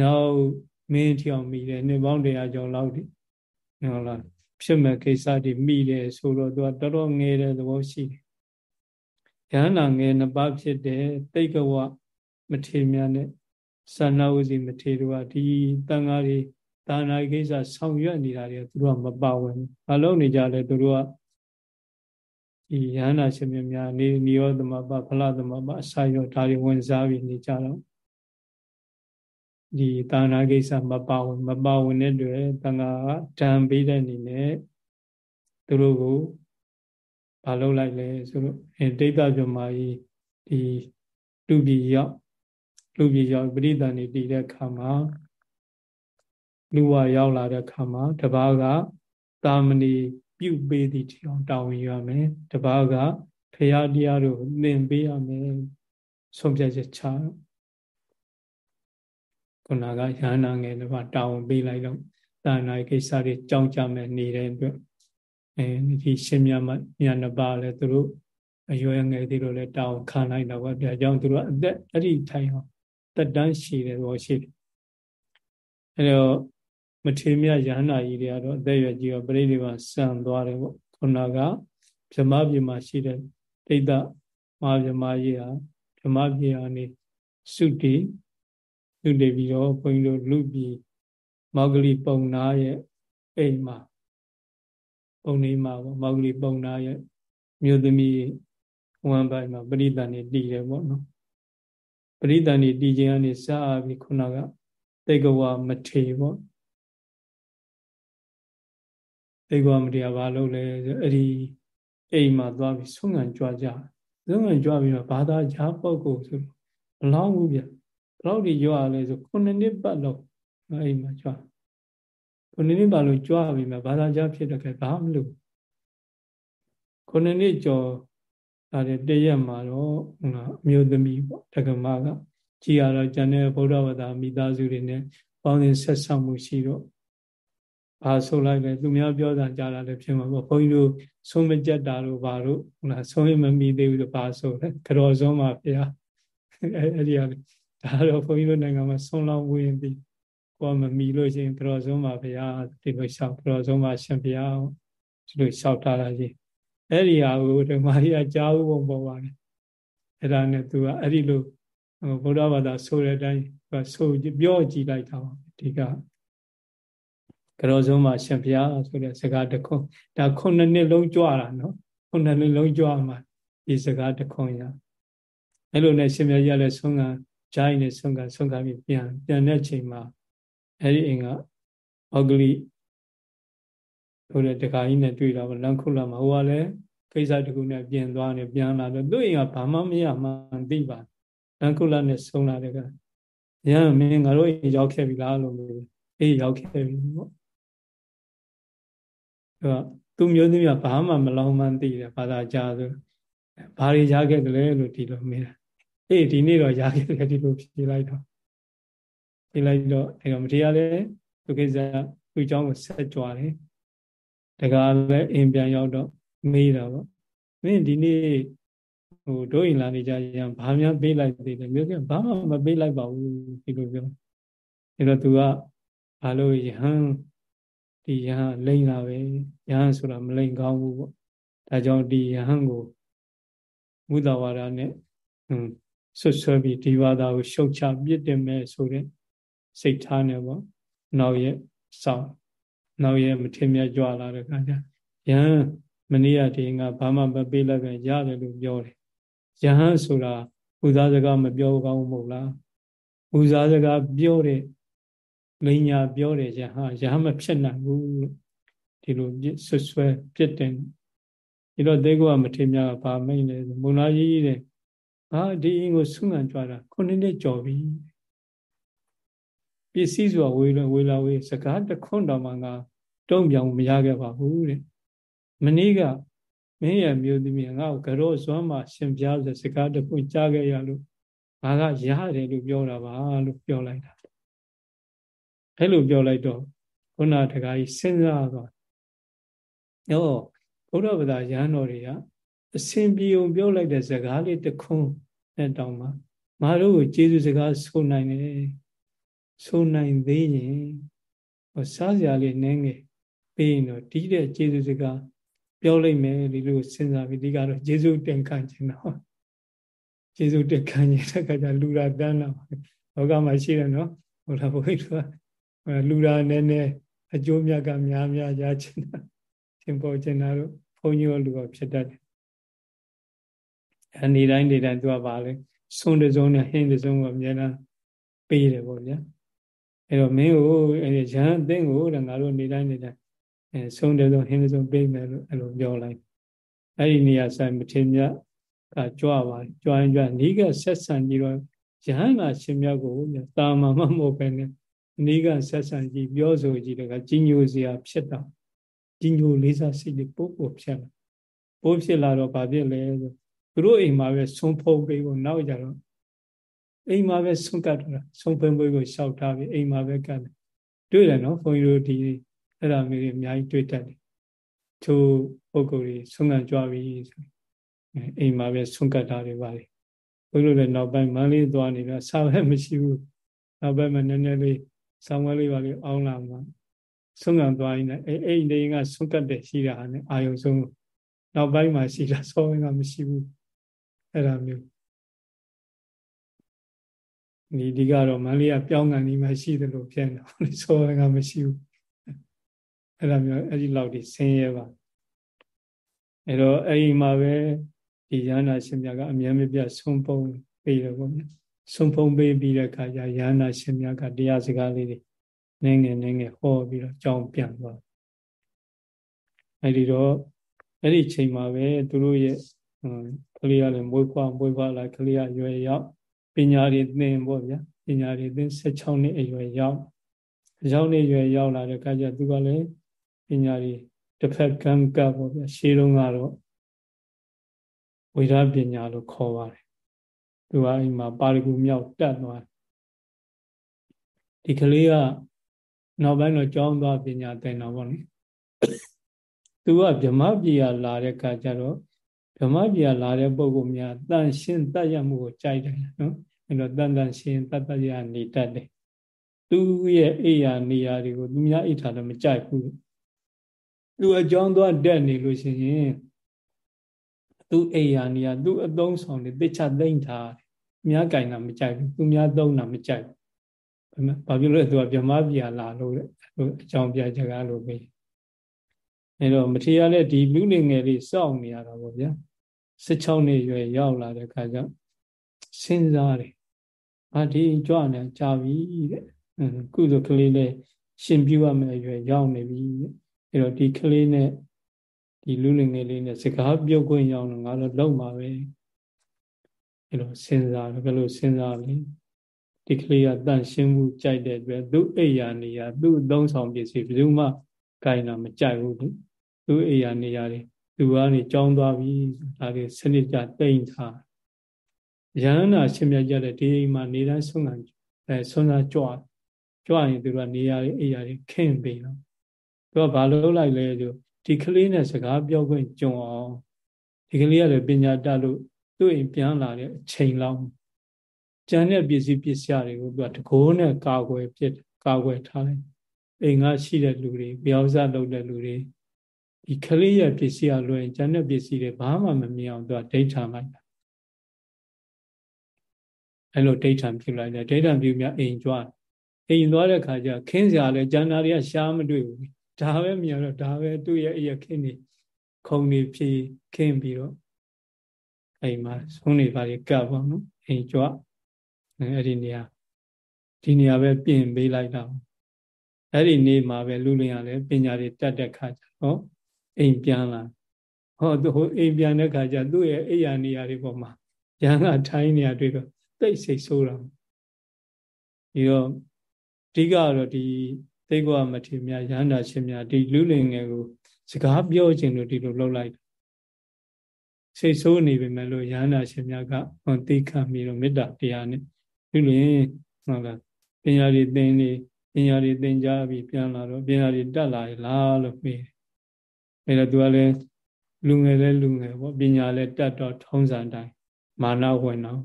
A: နောက်မင်းထီအောင်မိတယ်နှစ်ပေါင်းတရာကျော်လောက်ဒီဟုတ်လားဖြစ်မဲ့ကိစ္စတွေမိတယ်ဆိုတော့သူကတော်တော်ငယ်တဲ့သဘောရှိတယ် ရဟနာငယ်နှစ်ပါးဖြစ်တဲ့တိတ်ကဝမထေမြတ်နဲ့သာနာဝစီမထေတို့ကဒီတန်ဃာတွေဒါနာကိစ္စဆောင်ရွက်နေတာတွေသူတို့ကမပါဝင်ဘူး။ဘာလို့နေကြလဲသူတို့ကဒီယန္နာရှင်မြတ်များနေနိရောသမပဖလသမပအစာရောဒါတွေဝင်စားပြီးနေကြတော့ဒီတာနာကိစ္စမပါဝင်မပါဝင်တဲ့တွေ့တန်ဃာကဓာန်ပေးတဲ့အနေနဲ့သူတို့ကို ဘာလုပ်လိုက်လဲဆိုတော့အဲဒိဋ္ဌပြမကြီးဒီလူပြည်ရောက်လူပြည်ရောက်ပရိသန်နေတည်တဲ့ခါမှာလူဝရောက်လာတဲ့ခါမှာတပားကတာမဏိပြုတ်ပေးသည့်တောင်တာဝန်ရမယ်တပားကဖရာတရားတို့သင်ပေးရမယ်ဆုံးဖြတ်ချက်ချခုနကရဟနာငယ်တပားတာဝန်ပေးလိုက်တော့တာနာကိစ္စတွေကြောင်းကြမယ်နေတဲ့အတွက် အဲဒီရှင်မြတ်မြတ်နှစ်ပါးလည်းသူတို့အရွယ်ငယ်သေးလို့လည်းတောင်းခံလိုက်တော့ဗျာကြောင့်သူတို့အသက်အဲ့ဒီထိုင်အောင်တက်တန်းရှိတယ်ဘောရှိတယ်အဲတော့မထေမြယဟန္တာကြီးတွေကတော့အသက်ရွယ်ကြီးတော့ပြိဋိဘဆံသွားတယ်ပေါ့ခုနကဗြဟ္မပြည်မှာရှိတဲ့ဒိဋ္ဌမဟာဗြဟ္မကြီးဟာဗြဟ္မပြည်ဟာနေစုတိစုတည်ပြီးတော့ဘုန်းကြီးတို့လူပြည်မောဂလိပုံနာရဲ့အိမ်မှာ ပုံနေမှာပေါ့မောဂလိပုံနာရဲ့မြို့သမီးဝမ်ပိုင်မှာပရိသတ်နေတည်တယ်ပေါ့နော်ပရိသန်နေတည်ခြင်းကနေစပြီးခုနကတေကဝမထေပေါ့တေကဝမထေကဘာလုပ်လဲဆိုအဲ့ဒီအိမ်မှာသွားပြီးဆုံးငံကြွားကြဆုံးငံကြွားပြီးတော့ဘာသာကြားပုဂ္ဂိုလ်ဆိုဘလောက်ဘူးဗျဘလောက်ဒီကြွားလဲဆိုခုနှစ်နှစ်ပတ်လုံးအိမ်မှာကြွား ခုနှစ်နှစ်ပတ်လုံးကြွားပြီးမှဘာသာကြားဖြစ်တဲ့ခဲဘာမလို့ခုနှစ်နှစ်ကျော်ဒါတရက်မှာတော့အမျိုးသမီးပေါ့တက္ကမကကြည်ရတော့ကျန်တဲ့ဗုဒ္ဓဘာသာမိသားစုတွေနဲ့ပေါင်းသင်ဆက်ဆောင်မှုရှိတော့ဘာဆိုလိုက်လဲသူများပြောတာကြားတာလည်းဖြစ်မှာပေါ့ဘုန်းကြီးတို့ဆုံးမကြက်တာတို့ဘာတို့ဟုတ်လားဆုံးမမီသေးဘူးဆိုဘာဆိုလဲကြော်စုံးပါဗျာအဲအဲ့ဒီကဒါတော့ဘုန်းကြီးတို့နိုင်ငံမှာဆုံးလောင်းဝင်ပြီး ကိုယ်မမီလို့ရှိရင်ကြော်စုံးပါဗျာဒီလိုလျှောက်ကြော်စုံးပါရှင်ဗျာဒီလိုလျှောက်ထားတာကြီးအဲ့ဒီဟာကိုဓမ္မကြီးကကြားဥပုံပေါ်ပါတယ်အဲ့ဒါနဲ့သူကအဲ့ဒီလိုဗုဒ္ဓဘာသာဆိုတဲ့အတိုင်းသူကဆိုပြောကြည့်လိုက်တာပါဒီကကြောဆုံးမှာရှင်ဘုရားဆိုတဲ့စကားတခွန်းဒါခုနှစ်နှစ်လုံးကြွတာနော်ခုနှစ်နှစ်လုံးကြွမှာဒီစကားတခွန်းရအဲ့လိုနဲ့ရှင်ဘုရားကြီးလည်းဆုံးကဂျိုင်းနဲ့ဆုံးကဆုံးကပြီးပြန်ပြန်တဲ့ချိန်မှာ အဲ့ဒီအိမ်ကဩဂလိဟိုတဲ့တခါကြီးနဲ့တွေ့တော့လန်ခုလာမှာဟိုကလည်းကိစ္စတခုနဲ့ပြင်သွားနေပြန်လာတော့သူ့အိမ်ကဘာမှမရမှန်သိပါလန်ခုလာနဲ့ဆုံးလာတဲ့ကရန်မင်းငါတို့အိမ်ရောက်ခဲ့ပြီလားလို့ပြောအေးရောက်ခဲ့ပြီပေါ့အဲသူမျိုးသမီးကဘာမှမလောင်မှန်းသိတယ်ဘာသာကြားဆိုဘာတွေရခဲ့တယ်လဲလို့ဒီလိုမေးတာအေးဒီနေ့တော့ရခဲ့တယ်ဒီလိုဖြေလိုက်တော့ ဖြေလိုက်တော့အဲတော့မတရားလဲသူကိစ္စသူ့เจ้าကိုဆက်ကြွားတယ်တကားလည်းအိမ်ပြန်ရောက်တော့မေးတာပေါ့မင်းဒီနေ့ဟိုတို့ရင်လာနေကြရင်ဘာများပေးလိုက်သေးတယ်မျိုးကဘာမှမပေးလိုက်ပါဘူးဒီလိုပြောအဲတော့သူကဘာလို့ယဟန်ဒီယဟန်လိမ့်လာပဲယဟန်ဆိုတာမလိမ့်ကောင်းဘူးပေါ့ဒါကြောင့်ဒီယဟန်ကိုမုဒဝါဒနဲ့ဆွဆွဲပြီးဒီဘာသာကိုရှုတ်ချပြစ်တင်မဲ့ဆိုတဲ့ စိတ်ထားနေပေါ့နောက်ရဲ့စောင့်နောက်ရဲ့မထင်မြတ်ကြွလာတဲ့အခါကျယဟန်မနေ့ကဒီငါဘာမှမပေးလိုက်ပဲရတယ်လို့ပြောတယ်ယဟန်ဆိုတာဥစားစကားမပြောကောင်းမဟုတ်လားဥစားစကားပြောတဲ့လိညာပြောတယ်ယဟန်ယဟန်မဖြစ်နိုင်ဘူးလို့ဒီလိုဆွဆွဲပြစ်တင်ဒီတော့သေကောကမထေမြတ်ကဘာမိတ်လဲမုံလာကြီးတဲ့ဟာဒီအင်းကိုဆုငံကြွားတာခုနှစ်နှစ်ကြော်ပြီ ပစ္စည်းစွာဝေးဝေးလာဝေးစကားတခွန်းတော်မှငါတုံ့ပြောင်မရခဲ့ပါဘူးတဲ့မနေ့ကမင်းရဲ့မျိုးသမီးငါ့ကိုကြောစွမ်းမှရှင်ပြားဆိုစကားတခုကြားခဲ့ရလို့ငါကရတယ်လို့ပြောတာပါလို့ပြောလိုက်တာအဲ့လိုပြောလိုက်တော့ခုနတခါကြီးစဉ်းစားသွားဟောဘုရားဗဒါရဟန်းတော်တွေကအစဉ်ပြေုံပြောလိုက်တဲ့စကားလေးတခွန်းနဲ့တောင်းမှာငါတို့ကိုကျေးဇူးစကားဆိုနိုင်တယ် ဆိုနိုင်သေးရင်ဟောစားစရာလေးနည်းငယ်ပေးရင်တော့ဒီတဲ့ကျေးဇူးစကားပြောလိုက်မယ်ဒီလိုစဉ်းစားပြီးဒီကတော့ကျေးဇူးတင်ခံခြင်းတော့ကျေးဇူးတင်ခံခြင်းတဲ့ခါကျလူရာတန်းတော့လောကမှာရှိတယ်နော်ဟုတ်လားဘုရားလူရာနည်းနည်းအကျိုးမြတ်ကများများရခြင်းတာသင်ပေါ်ခြင်းတာတို့ဘုန်းကြီးတို့လူကဖြစ်တတ်တယ်အနေတိုင်းနေတိုင်းသူကပါလေဆုံးတစုံနဲ့ဟင်းတစုံကိုအများအားပေးတယ်ပေါ့ဗျာ အဲ့တော့မင်းကိုအဲ့ရဟန်းအသင်းကိုတဲ့ငါတို့နေတိုင်းနေတိုင်းအဲဆုံးတယ်ဆိုဟင်းဆုံးပေးမယ်လို့အဲ့လိုပြောလိုက်အဲ့ဒီနေရာဆိုင်မထေမြတ်ကကြွားပါကြွားရင်ကြွားနီးကဆက်ဆံကြည့်တော့ယဟန္တာရှင်မြတ်ကိုတာမမမဟုတ်ပဲနဲ့နီးကဆက်ဆံကြည့်ပြောဆိုကြည့်တော့ကြီးညိုစရာဖြစ်တော့ကြီးညိုလေးစားစိတ်တွေပို့ပို့ဖြစ်လာပို့ဖြစ်လာတော့ဘာဖြစ်လဲဆိုသူတို့အိမ်မှာပဲဆုံးဖုံးပေးဖို့နောက်ကြတော့ အိမ်မှာပဲဆုံးကတ်တာဆုံးဖုံးပေးကိုရှောက်ထားပြီးအိမ်မှာပဲကတ်တယ်တွေ့တယ်နော်ဘုန်းကြီးတို့ဒီအဲ့ဒါမျိုးတွေအများကြီးတွေ့တတ်တယ်သူပုဂ္ဂိုလ်တွေဆုံးခံကြွားပြီးဆိုအိမ်မှာပဲဆုံးကတ်တာတွေပါလေဘုရားလည်းနောက်ပိုင်းမန်းလေးသွားနေတော့စာပဲမရှိဘူးနောက်ပိုင်းမှာနည်းနည်းလေးဆောင်းဝဲလေးပါလေးအောင်းလာမှဆုံးခံသွားရင်အဲ့အိမ်တွေကဆုံးကတ်တယ်ရှိတာနဲ့အာယုံဆုံးနောက်ပိုင်းမှာရှိတာစောဝင်ကမရှိဘူးအဲ့ဒါမျိုး ဒီဒီကတော့မန္တလေးကပြောင်းကန်ဒီမှာရှိတယ်လို့ပြန်တယ်စောဝင်ကမရှိဘူးအဲ့ဒါမျိုးအဲ့ဒီလောက်ဒီဆင်းရဲပါအဲ့တော့အဲ့ဒီမှာပဲဒီရဟနာရှင်မြတ်ကအမြဲမပြတ်ဆုံးပုံပေးတယ်ပေါ့ဗျာဆုံးပုံပေးပြီးတဲ့အခါကျရဟနာရှင်မြတ်ကတရားစကားလေးတွေနည်းငယ်နည်းငယ်ဟောပြီးတော့ကြောင်းပြန်သွားအဲ့ဒီတော့အဲ့ဒီချိန်မှာပဲသူတို့ရဲ့ကလေးရလည်းမွေးဖွားမွေးဖွားလာကလေးရရွယ်ရောက် ပညာတွေသင်ပေါ့ဗျာပညာတွေသင်16နှစ်အရွယ်ရောက်ရောက်နေရွယ်ရောက်လာတဲ့အခါကျသူကလည်းပညာတွေတစ်ဖက်ကံကပ်ပေါ့ဗျာရှေးတုန်းကတော့ဝိရပညာလို့ခေါ်ပါတယ်သူကအိမ်မှာပါရဂူမြောက်တက်သွားဒီကလေးကနောက်ပိုင်းတော့ကျောင်းသွားပညာသင်တော့ဗောလေသူကဗြဟ္မပြည်ကလာတဲ့ခါကျတော့ ဗြဟ္မပြည်ကလာတဲ့ပုဂ္ဂိုလ်များတန်ရှင်းတတ်ရမှုကိုကြိုက်တယ်နော်အဲ့တော့တန်တန်ရှင်းတတ်တတ်ရနေတတ်တယ်သူရဲ့အိယာနေရာတွေကိုသူများအိထားတော့မကြိုက်ဘူးသူအကြောင်းသွားတက်နေလို့ရှိရင်သူအိယာနေရာသူအသုံးဆောင်တွေသိချသိမ့်ထားတယ်များကြိုင်တာမကြိုက်ဘူးသူများသုံးတာမကြိုက်ဘူးဘာဖြစ်လို့လဲသူကဗြဟ္မပြည်လာလို့အကြောင်းပြချက်ကားလို့ပဲအဲတော့မထေရလည်းဒီလူနေငယ်လေးစောင့်နေရတာပေါ့ဗျာ 16နှစ်ရွယ်ရောက်လာတဲ့အခါကျစဉ်းစားတယ်။အာဒီကြွနေကြာပြီတဲ့။ကုသိုလ်ကလေးနဲ့ရှင်ပြရမယ့်အရွယ်ရောက်နေပြီ။အဲတော့ဒီကလေးနဲ့ဒီလူလင်ငယ်လေးနဲ့စကားပြောခွင့်ရောက်တော့ငါတို့လုံပါပဲ။အဲလိုစဉ်းစားတယ်ဘယ်လိုစဉ်းစားလဲ။ဒီကလေးကတန့်ရှင်းမှုကြိုက်တဲ့အတွက်သူ့အိယာနေရာသူ့အသုံးဆောင်ပစ္စည်းဘယ်သူမှကြိုင်တာမကြိုက်ဘူး။သူ့အိယာနေရာတွေသူကနေကြောင်းသွားပြီ ဒါတွေစနစ်ကြတိမ့်ထားရဟန္တာရှင်မြတ်ကြတဲ့ဒီအိမ်မှာနေတိုင်းဆုံးခံအဲဆုံးသာကြွကြွရင်သူကနေရာတွေအိယာတွေခင့်ပြီတော့သူကဘာလို့လိုက်လဲဆိုဒီကလေးနဲ့စကားပြောခွင့်ကြုံအောင်ဒီကလေးကလည်းပညာတတ်လို့သူ့အိမ်ပြန်လာတဲ့အချိန်လောက်ကျန်တဲ့ပစ္စည်းပစ္စယတွေကိုသူကတကိုးနဲ့ကာကွယ်ပြစ်ကာကွယ်ထားလိုက်အိမ်ကရှိတဲ့လူတွေပြောင်းစားလုပ်တဲ့လူတွေ ဒီကလေးရဲ့ပစ္စည်းအလွယ်ကျန်တဲ့ပစ္စည်းတွေဘာမှမမြင်အောင်သူကဒိဋ္ဌာလိုက်တာအဲ့လိုဒိဋ္ဌံပြုလိုက်တယ်ဒိဋ္ဌံပြုမြအိမ်ကြွားအိမ်သွားတဲ့ခါကျခင်းစရာလဲကျန်တာတွေကရှားမတွေ့ဘူးဒါပဲမြင်တော့ဒါပဲသူ့ရဲ့အရခင်းနေခုံနေဖြေခင်းပြီးတော့အိမ်မှာဆုံးနေပါလေကပ်ပါနော်အိမ်ကြွားအဲ့ဒီနေရာဒီနေရာပဲပြင်ပေးလိုက်တာအဲ့ဒီနေ့မှာပဲလူလင်ရလဲပညာတွေတက်တဲ့ခါကျတော့ အိမ်ပြန်လာဟောသူအိမ်ပြန်တဲ့ခါကျသူ့ရဲ့အိယာနေရာတွေပေါ်မှာရဟန်းကထိုင်းနေရာတွေ့တော့တိတ်စိတ်ဆိုးတာဒီတော့အဓိကတော့ဒီသိက္ခာမထေမြရဟန္တာရှင်များဒီလူလင်ငယ်ကိုစကားပြောခြင်းလို့ဒီလိုလှုပ်လိုက်စိတ်ဆိုးနေပေမဲ့လို့ရဟန္တာရှင်များကဟောသိခံပြီးတော့မေတ္တာတရားနဲ့လူလင်ဟုတ်လားပညာတွေသင်နေပညာတွေသင်ကြားပြီးပြန်လာတော့ပညာတွေတက်လာလားလို့မေးတယ် အဲ့တော့သူကလည်းလူငယ်လဲလူငယ်ပေါ့ပညာလဲတက်တော့ထုံးစံတိုင်းမာနဝင်တော့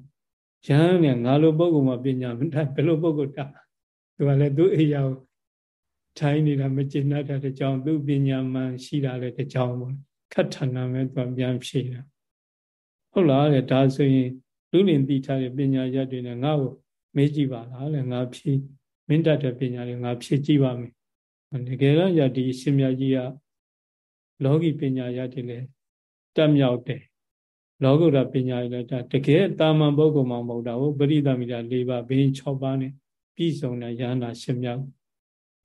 A: ရဟန်းနဲ့ငါလိုပုဂ္ဂိုလ်မှာပညာမတတ်ဘယ်လိုပုဂ္ဂိုလ်တတ်သူကလည်းသူ့အိယာကိုထိုင်းနေတာမကျင်တတ်တဲ့ကြောင့်သူ့ပညာမှန်ရှိတာလည်းတကြောင်ပေါ့ခက်ထန်တာပဲသူပြန်ဖြေတာဟုတ်လားတဲ့ဒါဆိုရင်လူလင်သိထားတဲ့ပညာရက်တွေနဲ့ငါ့ကိုမေးကြည့်ပါလားလေငါဖြေမင်းတတ်တဲ့ပညာတွေငါဖြေကြည့်ပါမယ်တကယ်တော့ယဒီရှင်မြတ်ကြီးက လောကီပညာရက်တွေလည်းတက်မြောက်တယ်လောကုတ္တပညာရည်လည်းတကယ်တာမန်ပုဂ္ဂိုလ်မှမဟုတ်တာဟုတ်ပရိသမီတာ၄ပါးဘင်း6ပါးနဲ့ပြည့်စုံတဲ့ယန္တာရှင်မြောက်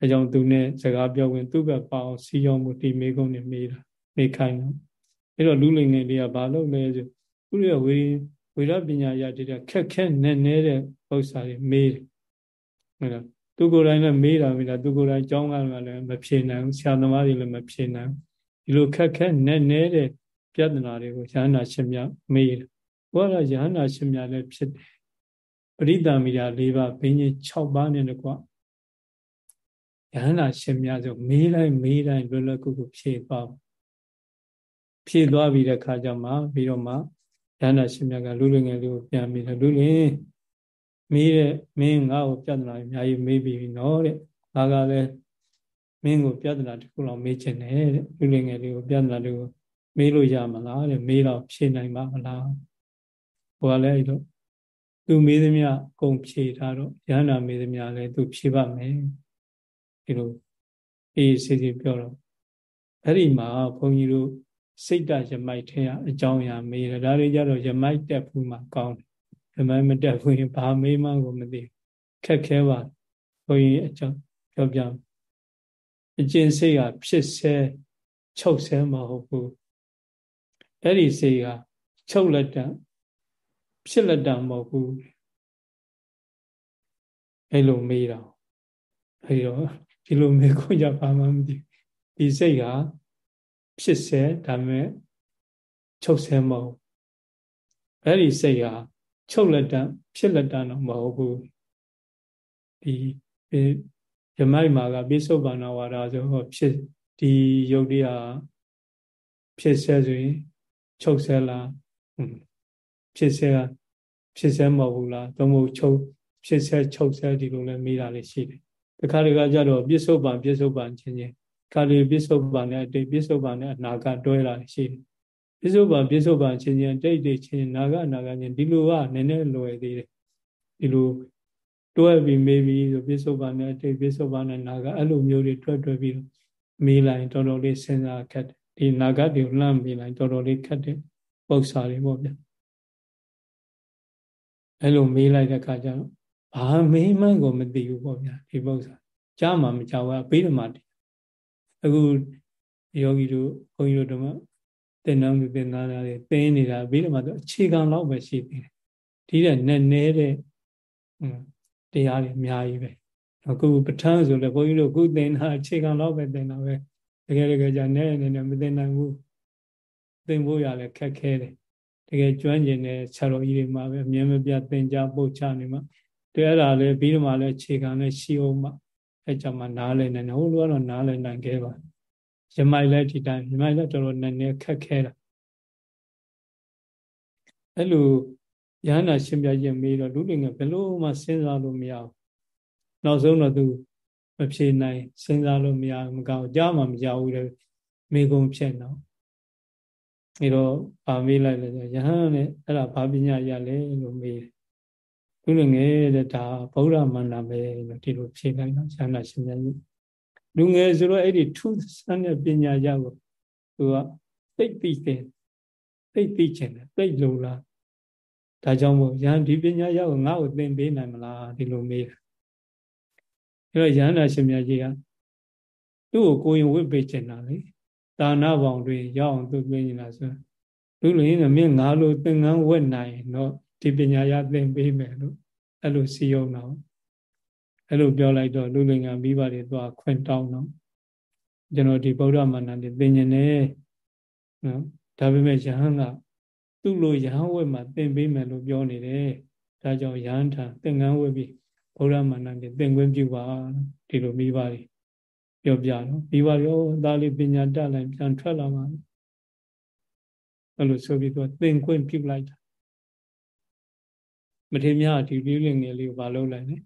A: အဲကြောင့်သူနဲ့စကားပြောဝင်သူ့ဘက်ပါအောင်စီရောမှုဒီမေကုန်းနဲ့မေးတာမေးခိုင်းတော့အဲတော့လူလိန်ငယ်လေးကဘာလုပ်လဲဆိုသူရဲ့ဝေဝေရပညာရတဲ့ခက်ခဲနဲ့နေတဲ့ဥစ္စာတွေမေးတယ်အဲတော့သူကိုယ်တိုင်လည်းမေးတာမေးတာသူကိုယ်တိုင်ကြောင်းကလည်းမဖြေနိုင်ဘူးဆရာသမားတွေလည်းမဖြေနိုင်ဘူးဒီ လိုခက်ခဲနဲ့နေတဲ့ပြဿနာတွေကိုယ ahanan ရှင်မြတ်မေးတယ်ဘုရားယ ahanan ရှင်မြတ်လည်းဖြစ်တယ်ပရိသမိတာ၄ပါးဘင်းကြီး6ပါးနဲ့တကွယ ahanan ရှင်မြတ်ဆိုမေးတိုင်းမေးတိုင်းလွယ်လွယ်ကူကူဖြေသွားဖြေသွားပြီးတဲ့ခါကျမှပြီးတော့မှယ ahanan ရှင်မြတ်ကလူလူငယ်လေးကိုပြန်ပြီးတော့လူလင်မေးတဲ့မင်းငါ့ကိုပြဿနာအများကြီးမေးပြီးနော်တဲ့ငါကလည်း မင်းကိုပြဿနာတစ်ခုလောက်မေးချင်တယ်တဲ့လူလင်ငယ်လေးကိုပြဿနာတွေကိုမေးလို့ရမလားတဲ့မေးတော့ဖြေနိုင်ပါမလားဟိုကလည်းအဲ့တော့သူမေးသမျှကုံဖြေထားတော့ရဟန္တာမေးသမျှလည်းသူဖြေပါမယ်ဒီလိုအေးစေစီပြောတော့အဲ့ဒီမှာဘုန်းကြီးတို့စိတ်တရမိုက်ထဲအကြောင်းအရာမေးတယ်ဒါတွေကြတော့ရမိုက်တက်ဘူးမှကောင်းတယ်ရမိုက်မတက်ဘူးရင်ဘာမေးမှကိုမသိခက်ခဲပါဘုန်းကြီးအကြောင်းပြောပြ အကျင့်စိတ်ကဖြစ်ဆဲချုပ်ဆဲမဟုတ်ဘူးအဲ့ဒီစိတ်ကချုပ်လက်တံဖြစ်လက်တံမဟုတ်ဘူးအဲ့လိုမေးတော့အဲ့တော့ဒီလိုမေးခွင့်ကြပါမှမသိဒီစိတ်ကဖြစ်စေဒါပေမဲ့ချုပ်ဆဲမဟုတ်အဲ့ဒီစိတ်ဟာချုပ်လက်တံဖြစ်လက်တံတော့မဟုတ်ဘူးဒီ ယမိုက်မာကပိစုပ္ပန္နဝါဒဆိုဟောဖြစ်ဒီယုတ်တရားဖြစ်ဆဲဆိုရင်ချုပ်ဆဲလားဖြစ်ဆဲဖြစ်ဆဲမဟုတ်ဘူးလားသို့မဟုတ်ချုပ်ဖြစ်ဆဲချုပ်ဆဲဒီလိုလဲမေးတာလေးရှိတယ်တခါတခါကျတော့ပြစ္ဆုတ်ပံပြစ္ဆုတ်ပံချင်းချင်းခါလီပြစ္ဆုတ်ပံနဲ့အတိတ်ပြစ္ဆုတ်ပံနဲ့အနာကတွဲလာရှိတယ်ပြစ္ဆုတ်ပံပြစ္ဆုတ်ပံချင်းချင်းတိတ်တိတ်ချင်းနာကအနာကချင်းဒီလိုကနည်းနည်းလွယ်သေးတယ်ဒီလို တွဲပြီးမေးပြီးဆိုပြစ္ဆုတ်ပံနဲ့အတိတ်ပြစ္ဆုတ်ပံနဲ့နာကအဲ့လိုမျိုးတွေတွဲတွဲပြီးမေးလိုက်တော်တော်လေးစဉ်းစားခက်တယ်ဒီနာဂတ်တွေကိုလှမ်းမေးလိုက်တော်တော်လေးခက်တဲ့ပု္ပ္ပာတွေပေါ့ဗျအဲ့လိုမေးလိုက်တဲ့အခါကျတော့ဘာမေးမှန်းကိုမသိဘူးပေါ့ဗျာဒီပု္ပ္ပာကြားမှမကြောက်ဘူးဘေးဓမ္မတည်းအခုယောဂီတို့ဘုန်းကြီးတို့ဓမ္မသင်္นานသူသင်္นานတွေသင်နေတာဘေးဓမ္မဆိုအခြေခံလောက်ပဲရှိသေးတယ်ဒီတဲ့နဲ့နေတဲ့ တရားတွေအများကြီးပဲအခုပဋ္ဌာန်းဆိုလည်းဘုန်းကြီးတို့ခုသင်တာအခြေခံလောက်ပဲသင်တာပဲတကယ်တကယ်じゃနဲ့နေနေမသင်နိုင်ဘူးသင်ဖို့ရလဲခက်ခဲတယ်တကယ်ကျွမ်းကျင်တဲ့ဆရာတော်ကြီးတွေမှာပဲအမြဲမပြသင်ကြားပို့ချနေမှာတွေ့ရတာလေပြီးတော့မှလည်းခြေခံနဲ့ရှိအောင်မှအဲကြောင့်မှနားလည်နိုင်တယ်ဟိုလိုကတော့နားလည်နိုင်ခဲ့ပါရမိုက်လည်းဒီတိုင်းရမိုက်လည်းတော်တော်နည်းနည်းခက်ခဲတာအဲ့လို ရဟန္တာရှင်ပြခြင်းမေးတော့လူတွေငယ်ဘယ်လို့မှစဉ်းစားလို့မရဘူးနောက်ဆုံးတော့သူမဖြေနိုင်စဉ်းစားလို့မရမကောက်ကြားမှမကြောက်ဘူးလေမိကုံဖြစ်တော့အဲတော့ပါမေးလိုက်လဲရဟန်းနဲ့အဲ့ဒါဘာပညာရလဲလို့မေးတယ်သူလူငယ်တဲ့ဒါဗုဒ္ဓမန္တပဲလို့ဒီလိုဖြေလိုက်တော့ရဟန္တာရှင်ပြကြီးလူငယ်ဆိုတော့အဲ့ဒီထူးဆန်းတဲ့ပညာရကိုသူကသိသိတယ်သိသိချင်တယ်သိလို့လား ဒါကြောင့်မို့ရဟန်းဒီပညာရကိုငါ့ကိုသင်ပေးနိုင်မလားဒီလိုမေးတယ်အဲ့တော့ရဟန္တာရှင်မြတ်ကြီးကသူ့ကိုကိုရင်ဝစ်ပေးချင်တာလေဒါနဘောင်တွင်ရောက်အောင်သူ့ပြင်နေတာဆိုလူလူရင်းကမင်းငါလိုသင်္ကန်းဝက်နိုင်တော့ဒီပညာရသင်ပေးမယ်လို့အဲ့လိုစီယုံတော့အဲ့လိုပြောလိုက်တော့လူလူငါမိဘတွေသွားခွင့်တောင်းတော့ကျွန်တော်ဒီဗုဒ္ဓမာနတွေသင်ញနေနော်ဒါပေမဲ့ယဟန်က သူ့လိုယဟန်ဝက်မှာသင်ပေးမယ်လို့ပြောနေတယ်ဒါကြောင့်ယဟန်ထံသင်္ကန်းဝက်ပြီးဗုဒ္ဓမာနတွေသင်ခွင့်ပြုပါဒီလိုမိဘတွေပြောပြတော့မိဘရောသားလေးပညာတတ်လိုက်ပြန်ထွက်လာပါအဲ့လိုဆိုပြီးတော့သင်ခွင့်ပြုလိုက်တာမထေရမြတ်ဒီပြုလင်ငယ်လေးကိုမလုပ်လိုက်နဲ့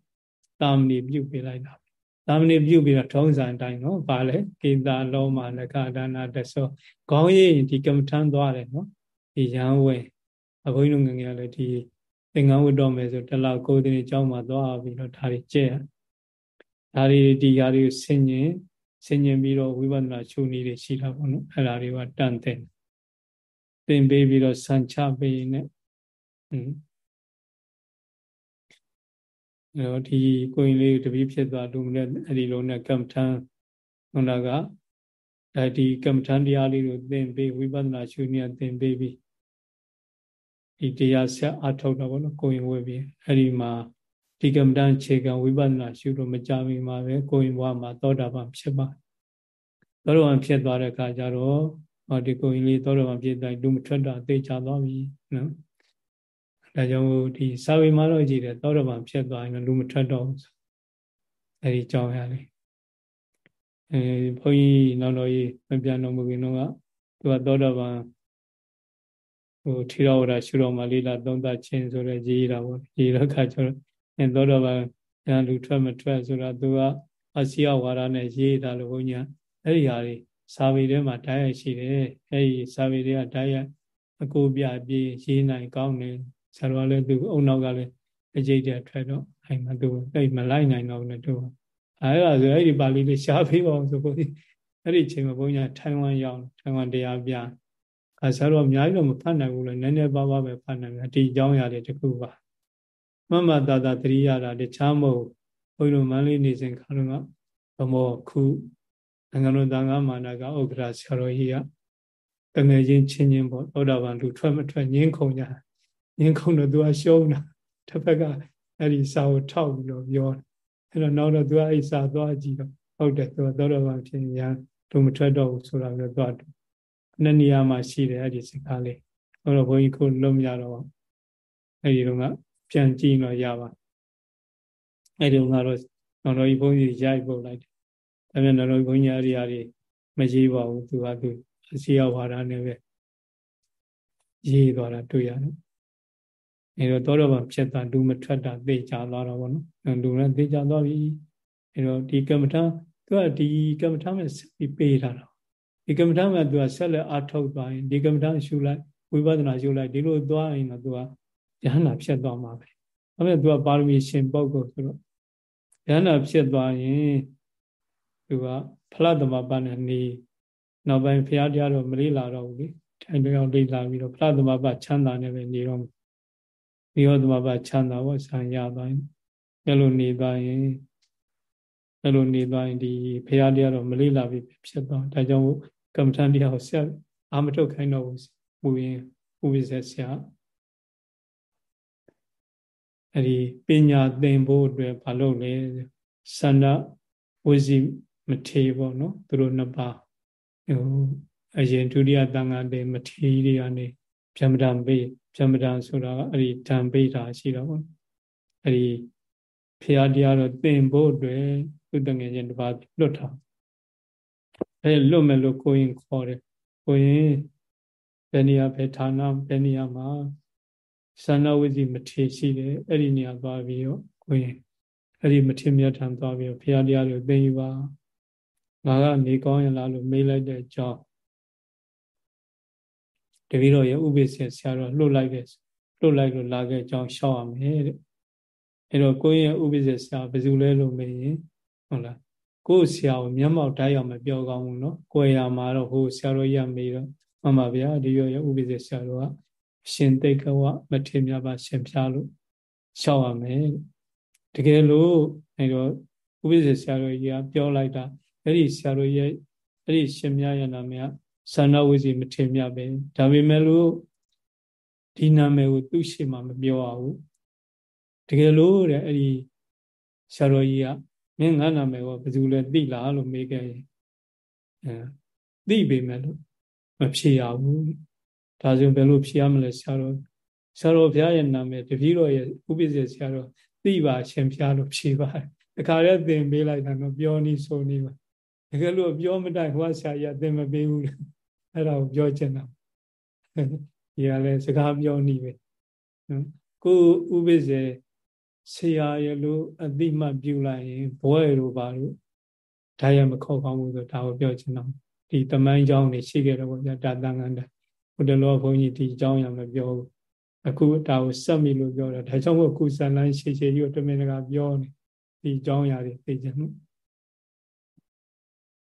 A: တာမဏိပြုပေးလိုက်တာတာမဏိပြုပြီးတော့ထုံးစံအတိုင်းနော်ဗာလဲကေတာလောမလကဒါနာတဆောခေါင်းရည်ဒီကမ္မထမ်းသွားတယ်နော် ဒီရန်ဝဲအဘိဓိငငယ်လည်းဒီသင်္ကန်းဝတ်တော့မယ်ဆိုတလောက်ကိုယ်တည်းအကြောင်းမှာသွားပြီးတော့ဒါတွေကျက်ဒါတွေဒီဟာတွေကိုဆင်ញင်ဆင်ញင်ပြီးတော့ဝိပဿနာရှုနည်းတွေရှိတာပေါ့နော်အဲ့ဒါတွေကတန်တဲ့သင်ပေးပြီးတော့ဆန်ချပေးနေဟွန်းအဲ့တော့ဒီကိုရင်လေးတပည့်ဖြစ်သွားလို့လည်းအဲ့ဒီလိုနဲ့ကမ္မထံခုနကအဲဒီကမ္မထံတရားလေးကိုသင်ပေးဝိပဿနာရှုနည်းသင်ပေးပြီး ဒီတရားဆက်အထုတ်တော့ဘောနော်ကိုရင်ဝေပြီးအဲ့ဒီမှာဒီကမ္မတန်ခြေကံဝိပဿနာရှုလို့မကြမီမှာပဲကိုရင်ဘဝမှာသောတာပန်ဖြစ်ပါသောတာပန်ဖြစ်သွားတဲ့အခါကျတော့ဟောဒီကိုရင်လေးသောတာပန်ဖြစ်တိုင်းလူမထွက်တာသိချသွားပြီနော်ဒါကြောင့်ဒီစာဝေမှာတော့ကြည့်တယ်သောတာပန်ဖြစ်သွားရင်လူမထွက်တော့ဘူးအဲ့ဒီကြောင်းရလေအဲဘုန်းကြီးနောက်တော့ကြီးမပြန်တော်မူခင်တော့ကသူကသောတာပန် ဟိုထေရဝါဒရှုတော်မှာလေးလာသုံးသပ်ခြင်းဆိုတဲ့ရေးတာပေါ့ရေးတော့ခါကျတော့အဲသောတော်ဘာဉာဏ်လူထွက်မထွက်ဆိုတာသူကအစီယဝါဒနဲ့ရေးတာလို့ဘုညာအဲ့ဒီဟာတွေစာပေထဲမှာတိုက်ရိုက်ရှိတယ်အဲ့ဒီစာပေတွေကတိုက်ရိုက်အကိုပြပြေးရေးနိုင်ကောင်းတယ်ဆရာတော်လည်းသူအုံနောက်ကလည်းအကျိတ်တဲ့ထွက်တော့အဲ့မှာသူတိတ်မလိုက်နိုင်တော့ဘူးနဲ့သူအဲ့ဒါဆိုအဲ့ဒီပါဠိလေးရှားပေးပါအောင်ဆိုဘုန်းကြီးအဲ့ဒီချိန်မှာဘုန်းကြီးထိုင်ဝမ်ရောက်ထိုင်ဝမ်တရားပြ အဲဆရာတော်အများကြီးတော့မဖတ်နိုင်ဘူးလေနည်းနည်းပါးပါးပဲဖတ်နိုင်တယ်ဒီအကြောင်းအရာတွေတခုပါမမတာတာတရိယာတာတခြားမဟုတ်ဘုန်းကြီးတို့မန္တလေးနေစဉ်ခါတော့ဗမောခုနိုင်ငံတော်သံဃာမာနကဥက္ကဋ္ဌဆရာတော်ကြီးကတငယ်ချင်းချင်းချင်းပေါ့သောတာပန်လူထွက်မထွက်ငင်းခုံကြငင်းခုံတော့သူကရှုံးတာတစ်ဖက်ကအဲ့ဒီစာကိုထောက်ပြီးတော့ပြောအဲ့တော့နောက်တော့သူကအဲ့စာသွားကြည့်တော့ဟုတ်တယ်သူကသောတာပန်ဖြစ်ညာလူမထွက်တော့ဘူးဆိုတာမျိုးသွားတယ် နှစ်နေရာမှာရှိတယ်အဲ့ဒီစကားလေးဟောတော့ဘုန်းကြီးခုလုံးမရတော့အဲဒီတော့ကပြန်ကြည့်တော့ရပါအဲဒီတော့ကတော့နော်တော်ကြီးဘုန်းကြီးရိုက်ပို့လိုက်တယ်ဒါပေမဲ့နော်တော်ဘုန်းကြီးအရိယာတွေမရေးပါဘူးသူကသူအစီယဝါဒနဲ့ပဲရေးသွားတာတွေ့ရတယ်အဲတော့သောတော်ဘာဖြစ်တာလူမထွက်တာသိကြသွားတော့ဗောနော်လူလည်းသိကြသွားပြီအဲတော့ဒီကမ္မထာသူကဒီကမ္မထာမဲ့ဆက်ပြီးပေးထားတာ ဒီကမ္မထာမဲ့သူကဆက်လက်အထုတ်သွားရင်ဒီကမ္မထာရှုလိုက်ဝိပဿနာရှုလိုက်ဒီလိုသွားရင်တော့သူကယဟနာဖြစ်သွားမှာပဲဒါပေမဲ့သူကပါရမီရှင်ပုဂ္ဂိုလ်ဆိုတော့ယဟနာဖြစ်သွားရင်သူကဖလားသမပနဲ့နေနောက်ပိုင်းဘုရားတရားတော့မလေးလာတော့ဘူးလေထိုင်တော့လေးလာပြီးတော့ဖလားသမပချမ်းသာနေပဲနေတော့နိရောဓသမပချမ်းသာဖို့ဆံရသွားရင်အဲ့လိုနေသွားရင်အဲ့လိုနေသွားရင်ဒီဘုရားတရားတော့မလေးလာပြီဖြစ်သွားဒါကြောင့် ကမ္မထန်တရားကိုဆက်အာမထုတ်ခိုင်းတော့ဘူးမူရင်ဥပ္ပဇ္ဇဆရာအဲ့ဒီပညာသင်ဖို့အတွက်မလုပ်လဲစန္ဒဝစီမထေပေါ့နော်သူတို့နှစ်ပါးဟိုအရင်ဒုတိယတန်ခါတေမထေတွေကနေဗျမဒံပေးဗျမဒံဆိုတာကအဲ့ဒီဓံပေးတာရှိတော့ပေါ့အဲ့ဒီဖရာတရားတော့သင်ဖို့အတွက်သူတငယ်ချင်းတစ်ပါးလွတ်ထား အဲလွတ်မယ်လို့ကိုရင်ခေါ်တယ်ကိုရင်ဘယ်နေရာဘယ်ဌာနဘယ်နေရာမှာသန္နဝိဇိမထေရှိတယ်အဲ့ဒီနေရာသွားပြီးတော့ကိုရင်အဲ့ဒီမထေမြတ်ထံသွားပြီးတော့ဘုရားတရားတွေကိုသိယူပါငါကနေကောင်းရလားလို့မေးလိုက်တဲ့အကြောင်းတပည့်တော်ရဲ့ဥပိ္ပစေဆရာတော်လှုပ်လိုက်တယ်လှုပ်လိုက်လို့လာခဲ့အကြောင်းရှောက်ရမယ်တဲ့အဲ့တော့ကိုရင်ရဲ့ဥပိ္ပစေဆရာဘယ်သူလဲလို့မေးရင်ဟုတ်လား ကိုယ်ဆရာကိုမျက်မှောက်တိုင်းအောင်မပြောကောင်းဘူးနော်ကိုယ်ရမှာတော့ဟိုဆရာတော်ရမေးတော့မှန်ပါဗျာဒီရောရဲ့ဥပိ္ပစေဆရာတော်ကရှင်သိက္ခဝမထေမြတ်ပါရှင်ဖျားလို့ရှောက်ရမယ်တကယ်လို့အဲတော့ဥပိ္ပစေဆရာတော်ကြီးကပြောလိုက်တာအဲ့ဒီဆရာတော်ရဲ့အဲ့ဒီရှင်မြတ်ရဲ့နာမည်ကသန္နဝိစီမထေမြတ်ပဲဒါပေမဲ့လို့ဒီနာမည်ကိုသူ့ရှိမှမပြောရဘူးတကယ်လို့တဲ့အဲ့ဒီဆရာတော်ကြီးက မင်းငါနာမည်ကဘယ်သူလဲသိလားလို့မေးခဲ့ရင်အဲသိပေမဲ့လို့မဖြေရဘူးဒါဆိုဘယ်လိုဖြေရမလဲဆရာတော်ဆရာတော်ဘုရားရဲ့နာမည်တပည့်တော်ရဲ့ဥပ္ပဇ္ဇဆရာတော်သိပါရှင်ဘုရားလို့ဖြေပါတယ်တခါတည်းသင်ပေးလိုက်တာတော့ပြောနီးဆိုနီးပါတကယ်လို့ပြောမတိုင်ဟောဆရာကြီးအသင်မပေးဘူးအဲ့ဒါကိုပြောချင်တာဒီကလည်းစကားပြောနီးပဲနော်ကိုဥပ္ပဇ္ဇ ဆရာရလို့အတိမပြုလိုက်ရင်ဘွဲတို့ပါလို့ဒါရမခေါ်ကောင်းဘူးဆိုဒါကိုပြောချင်တော့ဒီတမိုင်းเจ้าနေရှိခဲ့တော့ဗျာဒါတန်ခန္ဓာဘုဒ္ဓလောဘုန်းကြီးဒီเจ้าရမပြောဘူးအခုဒါကိုစက်မိလို့ပြောတာဒါကြောင့်မို့အခုဇန်လိုင်းရှေ့ရှေ့ကြီးကိုတမင်တကာပြောနေဒီเจ้าရတွေသိကြနော်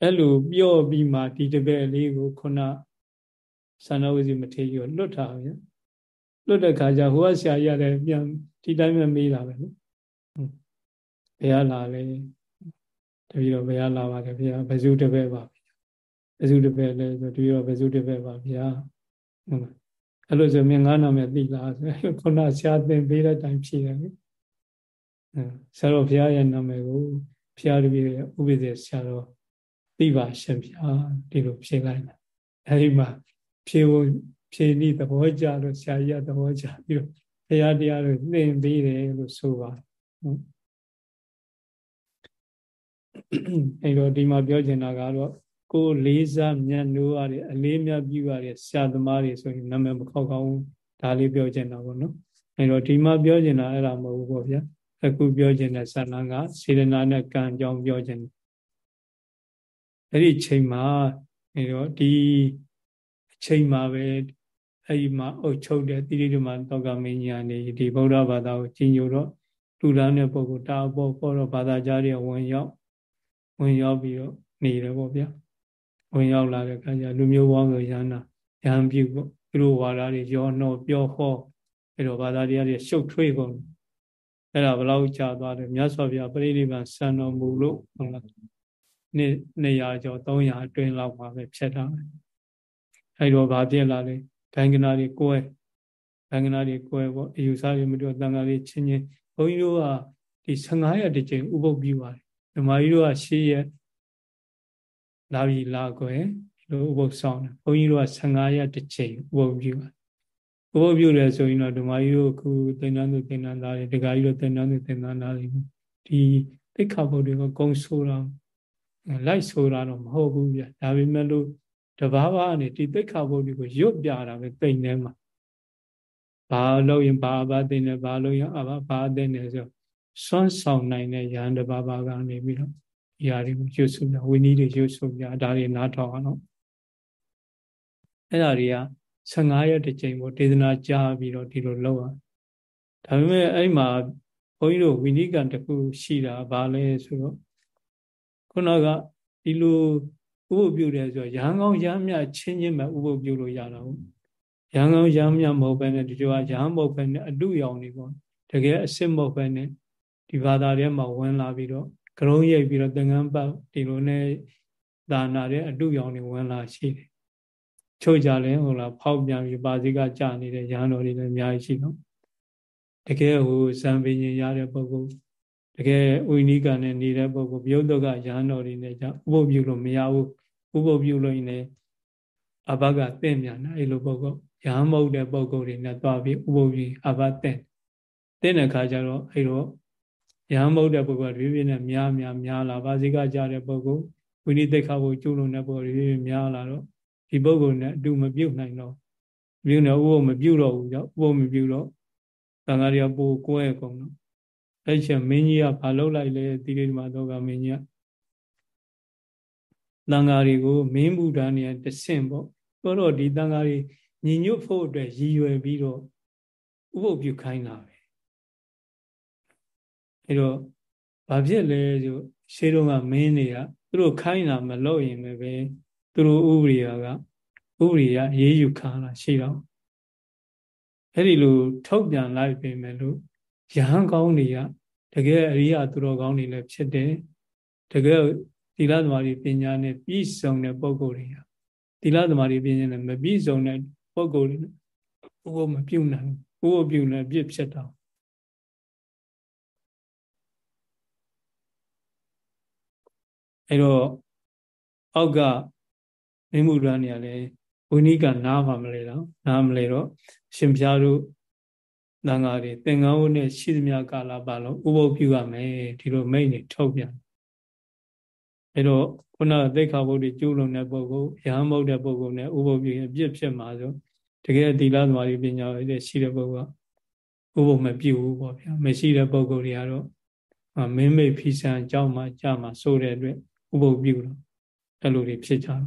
A: အဲ့လိုပြောပြီးမှဒီတပည့်လေးကိုခုနသန္နဝစီမထေရကိုလွတ်ထားဗျာလွတ်တဲ့ခါကျဟိုကဆရာကြီးရတယ်ပြန် ဒီတိုင်းပဲမေးတာပဲနော်ဘယ်လာလဲတပည့်တော်ဘယ်လာပါလဲဗျာဘယ်စုတပည့်ပါဘယ်စုတပည့်လဲဆိုတပည့်တော်ဘယ်စုတပည့်ပါဗျာဟုတ်လားအဲ့လိုဆိုမြင်ငါနာမည်သိလားဆိုခုနဆရာသင်ပေးတဲ့အတိုင်းဖြေတယ်လေအဲဆရာတော်ဘုရားရဲ့နာမည်ကိုဘုရားတပည့်ရဲ့ဥပ္ပဒေဆရာတော်သိပါရှင်ဗျာဒီလိုဖြေလိုက်တာအဲဒီမှာဖြေဖို့ဖြေနည်းသဘောကျလို့ဆရာကြီးကသဘောကျပြီးတော့ ဘုရားတရားကိုသင်ပေးတယ်လို့ဆိုပါတယ်အဲတော့ဒီမှာပြောချင်တာကတော့ကိုလေးစားမြတ်နိုးရတဲ့အလေးမြတ်ပြုရတဲ့ဆရာသမားတွေဆိုရင်နာမည်မခောက်ကောင်းဘူးဒါလေးပြောချင်တာပေါ့နော်အဲတော့ဒီမှာပြောချင်တာအဲ့ဒါမဟုတ်ဘူးပေါ့ဗျာအခုပြောချင်တဲ့ဆန္ဒကစေတနာနဲ့ကံကြောင်းပြောချင်တယ်အဲ့ဒီချိန်မှာအဲတော့ဒီအချိန်မှာပဲ အဲ့ဒီမှာအုပ်ချုပ်တဲ့တိရိဓမ္မတောကမင်းညာနေဒီဗုဒ္ဓဘာသာကိုကြီးညိုတော့လူသားတဲ့ပုဂ္ဂိုလ်တာပေါ်ပေါ်တော့ဘာသာကြားတွေဝင်ရောက်ဝင်ရောက်ပြီးတော့နေတယ်ပေါ့ဗျာဝင်ရောက်လာတဲ့အခါကျလူမျိုးပေါင်းဆိုရဟနာရဟန်းပြုပေါ့သူတို့ဝါဒတွေရောနှောပြောဟောအဲ့တော့ဘာသာတရားတွေရှုပ်ထွေးကုန်အဲ့ဒါဘလောက်ကြာသွားတယ်မြတ်စွာဘုရားပြိဋိဘံစံတော်မူလို့ဟုတ်လားနှစ်200ကျော်300အတွင်းလောက်မှာပဲဖြစ်တာပဲအဲ့တော့ဘာဖြစ်လာလဲ ဘင်္ဂနာတွေကိုယ်ဘင်္ဂနာတွေကိုယ်ပေါ့အယူစားတွေမတူတန်ခါလေးချင်းချင်းဘုန်းကြီးတို့ကဒီ15ရက်တစ်ချိန်ဥပုပ်ပြီးပါတယ်ဓမ္မကြီးတို့က10ရက်လာပြီလာကွယ်ဒီလိုဥပုပ်ဆောင်တယ်ဘုန်းကြီးတို့က15ရက်တစ်ချိန်ဥပုပ်ပြီးပါ ဥပုပ်ပြုတယ်ဆိုရင်တော့ဓမ္မကြီးတို့ခုသင်္นานသူသင်္นานသားတွေဒကာကြီးတို့သင်္นานသူသင်္นานသားတွေဒီသိက္ခာပုဒ်တွေကိုဂုံဆိုတာလိုက်ဆိုတာတော့မဟုတ်ဘူးဗျဒါပေမဲ့လို့ တဘာဘာအနေဒီသိက္ခာပုဒ်တွေကိုရွတ်ပြတာပဲတိမ်ထဲမှာဘာလို့ရင်ဘာဘာသိနေဘာလို့ရင်အဘာဘာသိနေဆိုစွန့်ဆောင်နိုင်တဲ့ယဟန်တဘာဘာကနေပြီးတော့ဒီဟာတွေကိုရွတ်ဆိုပြဝိနည်းတွေရွတ်ဆိုပြဒါတွေနားထောင်အောင်နော်အဲ့ဒါတွေက15ရက်တစ်ချိန်ပေါ့ဒေသနာကြားပြီးတော့ဒီလိုလုပ်အောင်ဒါပေမဲ့အဲ့မှာဘုန်းကြီးတို့ဝိနိကံတစ်ခုရှိတာဘာလဲဆိုတော့ခုနကဒီလို ဥပုပ်ပြုတယ်ဆိုတော့ရဟန်းကောင်းရဟန်းမြချင်းချင်းပဲဥပုပ်ပြုလို့ရတာဟုတ်ရဟန်းကောင်းရဟန်းမြမဟုတ်ဘဲနဲ့ဒီလိုကရဟန်းမဟုတ်ဘဲနဲ့အတုရောင်နေပေါ့တကယ်အစစ်မဟုတ်ဘဲနဲ့ဒီဘာသာထဲမှာဝင်လာပြီးတော့ကရုံးရိပ်ပြီးတော့သင်္ကန်းပတ်ဒီလိုနဲ့ဒါနာတဲ့အတုရောင်နေဝင်လာရှိတယ်ချို့ကြလဲဟိုလားဖောက်ပြန်ပြီးပါစီကကြာနေတဲ့ရဟန်းတော်တွေလည်းအများကြီးရှိတော့တကယ်ဟိုဇံပင်ရင်ရတဲ့ပုဂ္ဂိုလ်တကယ်ဝိနိကနဲ့နေတဲ့ပုဂ္ဂိုလ်ပြုတ်တော့ကရဟန်းတော်တွေနဲ့じゃဥပုပ်ပြုလို့မရဘူး ဥပုပ်ပြုလို့ရင်လည်းအဘကတင့်မြန်တာအဲ့လိုပုဂ္ဂိုလ်ရဟန်းမဟုတ်တဲ့ပုဂ္ဂိုလ်တွေနဲ့တွားပြီးဥပုပ်ပြီးအဘတင့်တင့်တဲ့ခါကျတော့အဲ့တော့ရဟန်းမဟုတ်တဲ့ပုဂ္ဂိုလ်ကရွေးပြင်းနဲ့များများများလာပါစီကကြတဲ့ပုဂ္ဂိုလ်ဝိနိသိက္ခာကိုကျူးလွန်တဲ့ပုဂ္ဂိုလ်ရွေးပြင်းများလာတော့ဒီပုဂ္ဂိုလ်နဲ့အတူမပြုတ်နိုင်တော့ပြုတ်နေဥပုပ်မပြုတ်တော့ဘူးကြောင့်ဥပုပ်မပြုတ်တော့တန်ဃာတွေကပိုကိုယ်ရဲ့ကုန်တော့အဲ့ချက်မင်းကြီးကဘာလုပ်လိုက်လဲတိရိမသောကမင်းကြီးက တန်ဃာတွေကိုမင်းဘုရားနေတဆင့်ပေါ့ဆိုတော့ဒီတန်ဃာတွေညီညွတ်ဖို့အတွက်ရည်ရွယ်ပြီးတော့ဥပုပ်ပြုခိုင်းတာပဲအဲ့တော့ဘာဖြစ်လဲဆိုရှေးတုန်းကမင်းတွေကသူတို့ခိုင်းတာမလုပ်ရင်ပဲသူတို့ဥပရိယာကဥပရိယာအေးအေးယူခါတာရှိတော့အဲ့ဒီလိုထုတ်ပြန်လိုက်ပြင်မယ်လို့ယဟန်ကောင်းတွေကတကယ်အရိယာသူတော်ကောင်းတွေလည်းဖြစ်တယ်တကယ် သီလသမာဓိပညာနဲ့ပြည့်စုံတဲ့ပုဂ္ဂိုလ်တွေဟာသီလသမာဓိပညာနဲ့မပြည့်စုံတဲ့ပုဂ္ဂိုလ်တွေဥပုမပြုနိုင်ဥပုပြုနိုင်ပြည့်ဖြစ်တော့အဲတော့အောက်ကမိမှုရဏနေရာလဲဝိနိကနားပါမလဲတော့နားမလဲတော့ရှင်ပြားတို့တန်ဃာတွေသင်္ကန်းဝတ်နဲ့ရှိသမျှကာလပါလုံးဥပုပ်ပြုရမယ်ဒီလိုမိတ်နေထုတ်ပြန် အဲတော့ခုနသိက္ခာပုဒ်တွေကျူးလွန်တဲ့ပုဂ္ဂိုလ်ရဟန်းမဟုတ်တဲ့ပုဂ္ဂိုလ်နဲ့ဥပုပ်ပြုရင်အပြစ်ဖြစ်မှာဆိုတကယ်သီလသမာဓိပညာတွေရှိတဲ့ပုဂ္ဂိုလ်ကဥပုပ်မပြုဘူးပေါ့ဗျာမရှိတဲ့ပုဂ္ဂိုလ်တွေကတော့မင်းမိတ်ဖီဆန်အကြောင်းမှကြာမှဆိုတဲ့အတွက်ဥပုပ်ပြုတော့အဲ့လိုတွေဖြစ်ကြတော့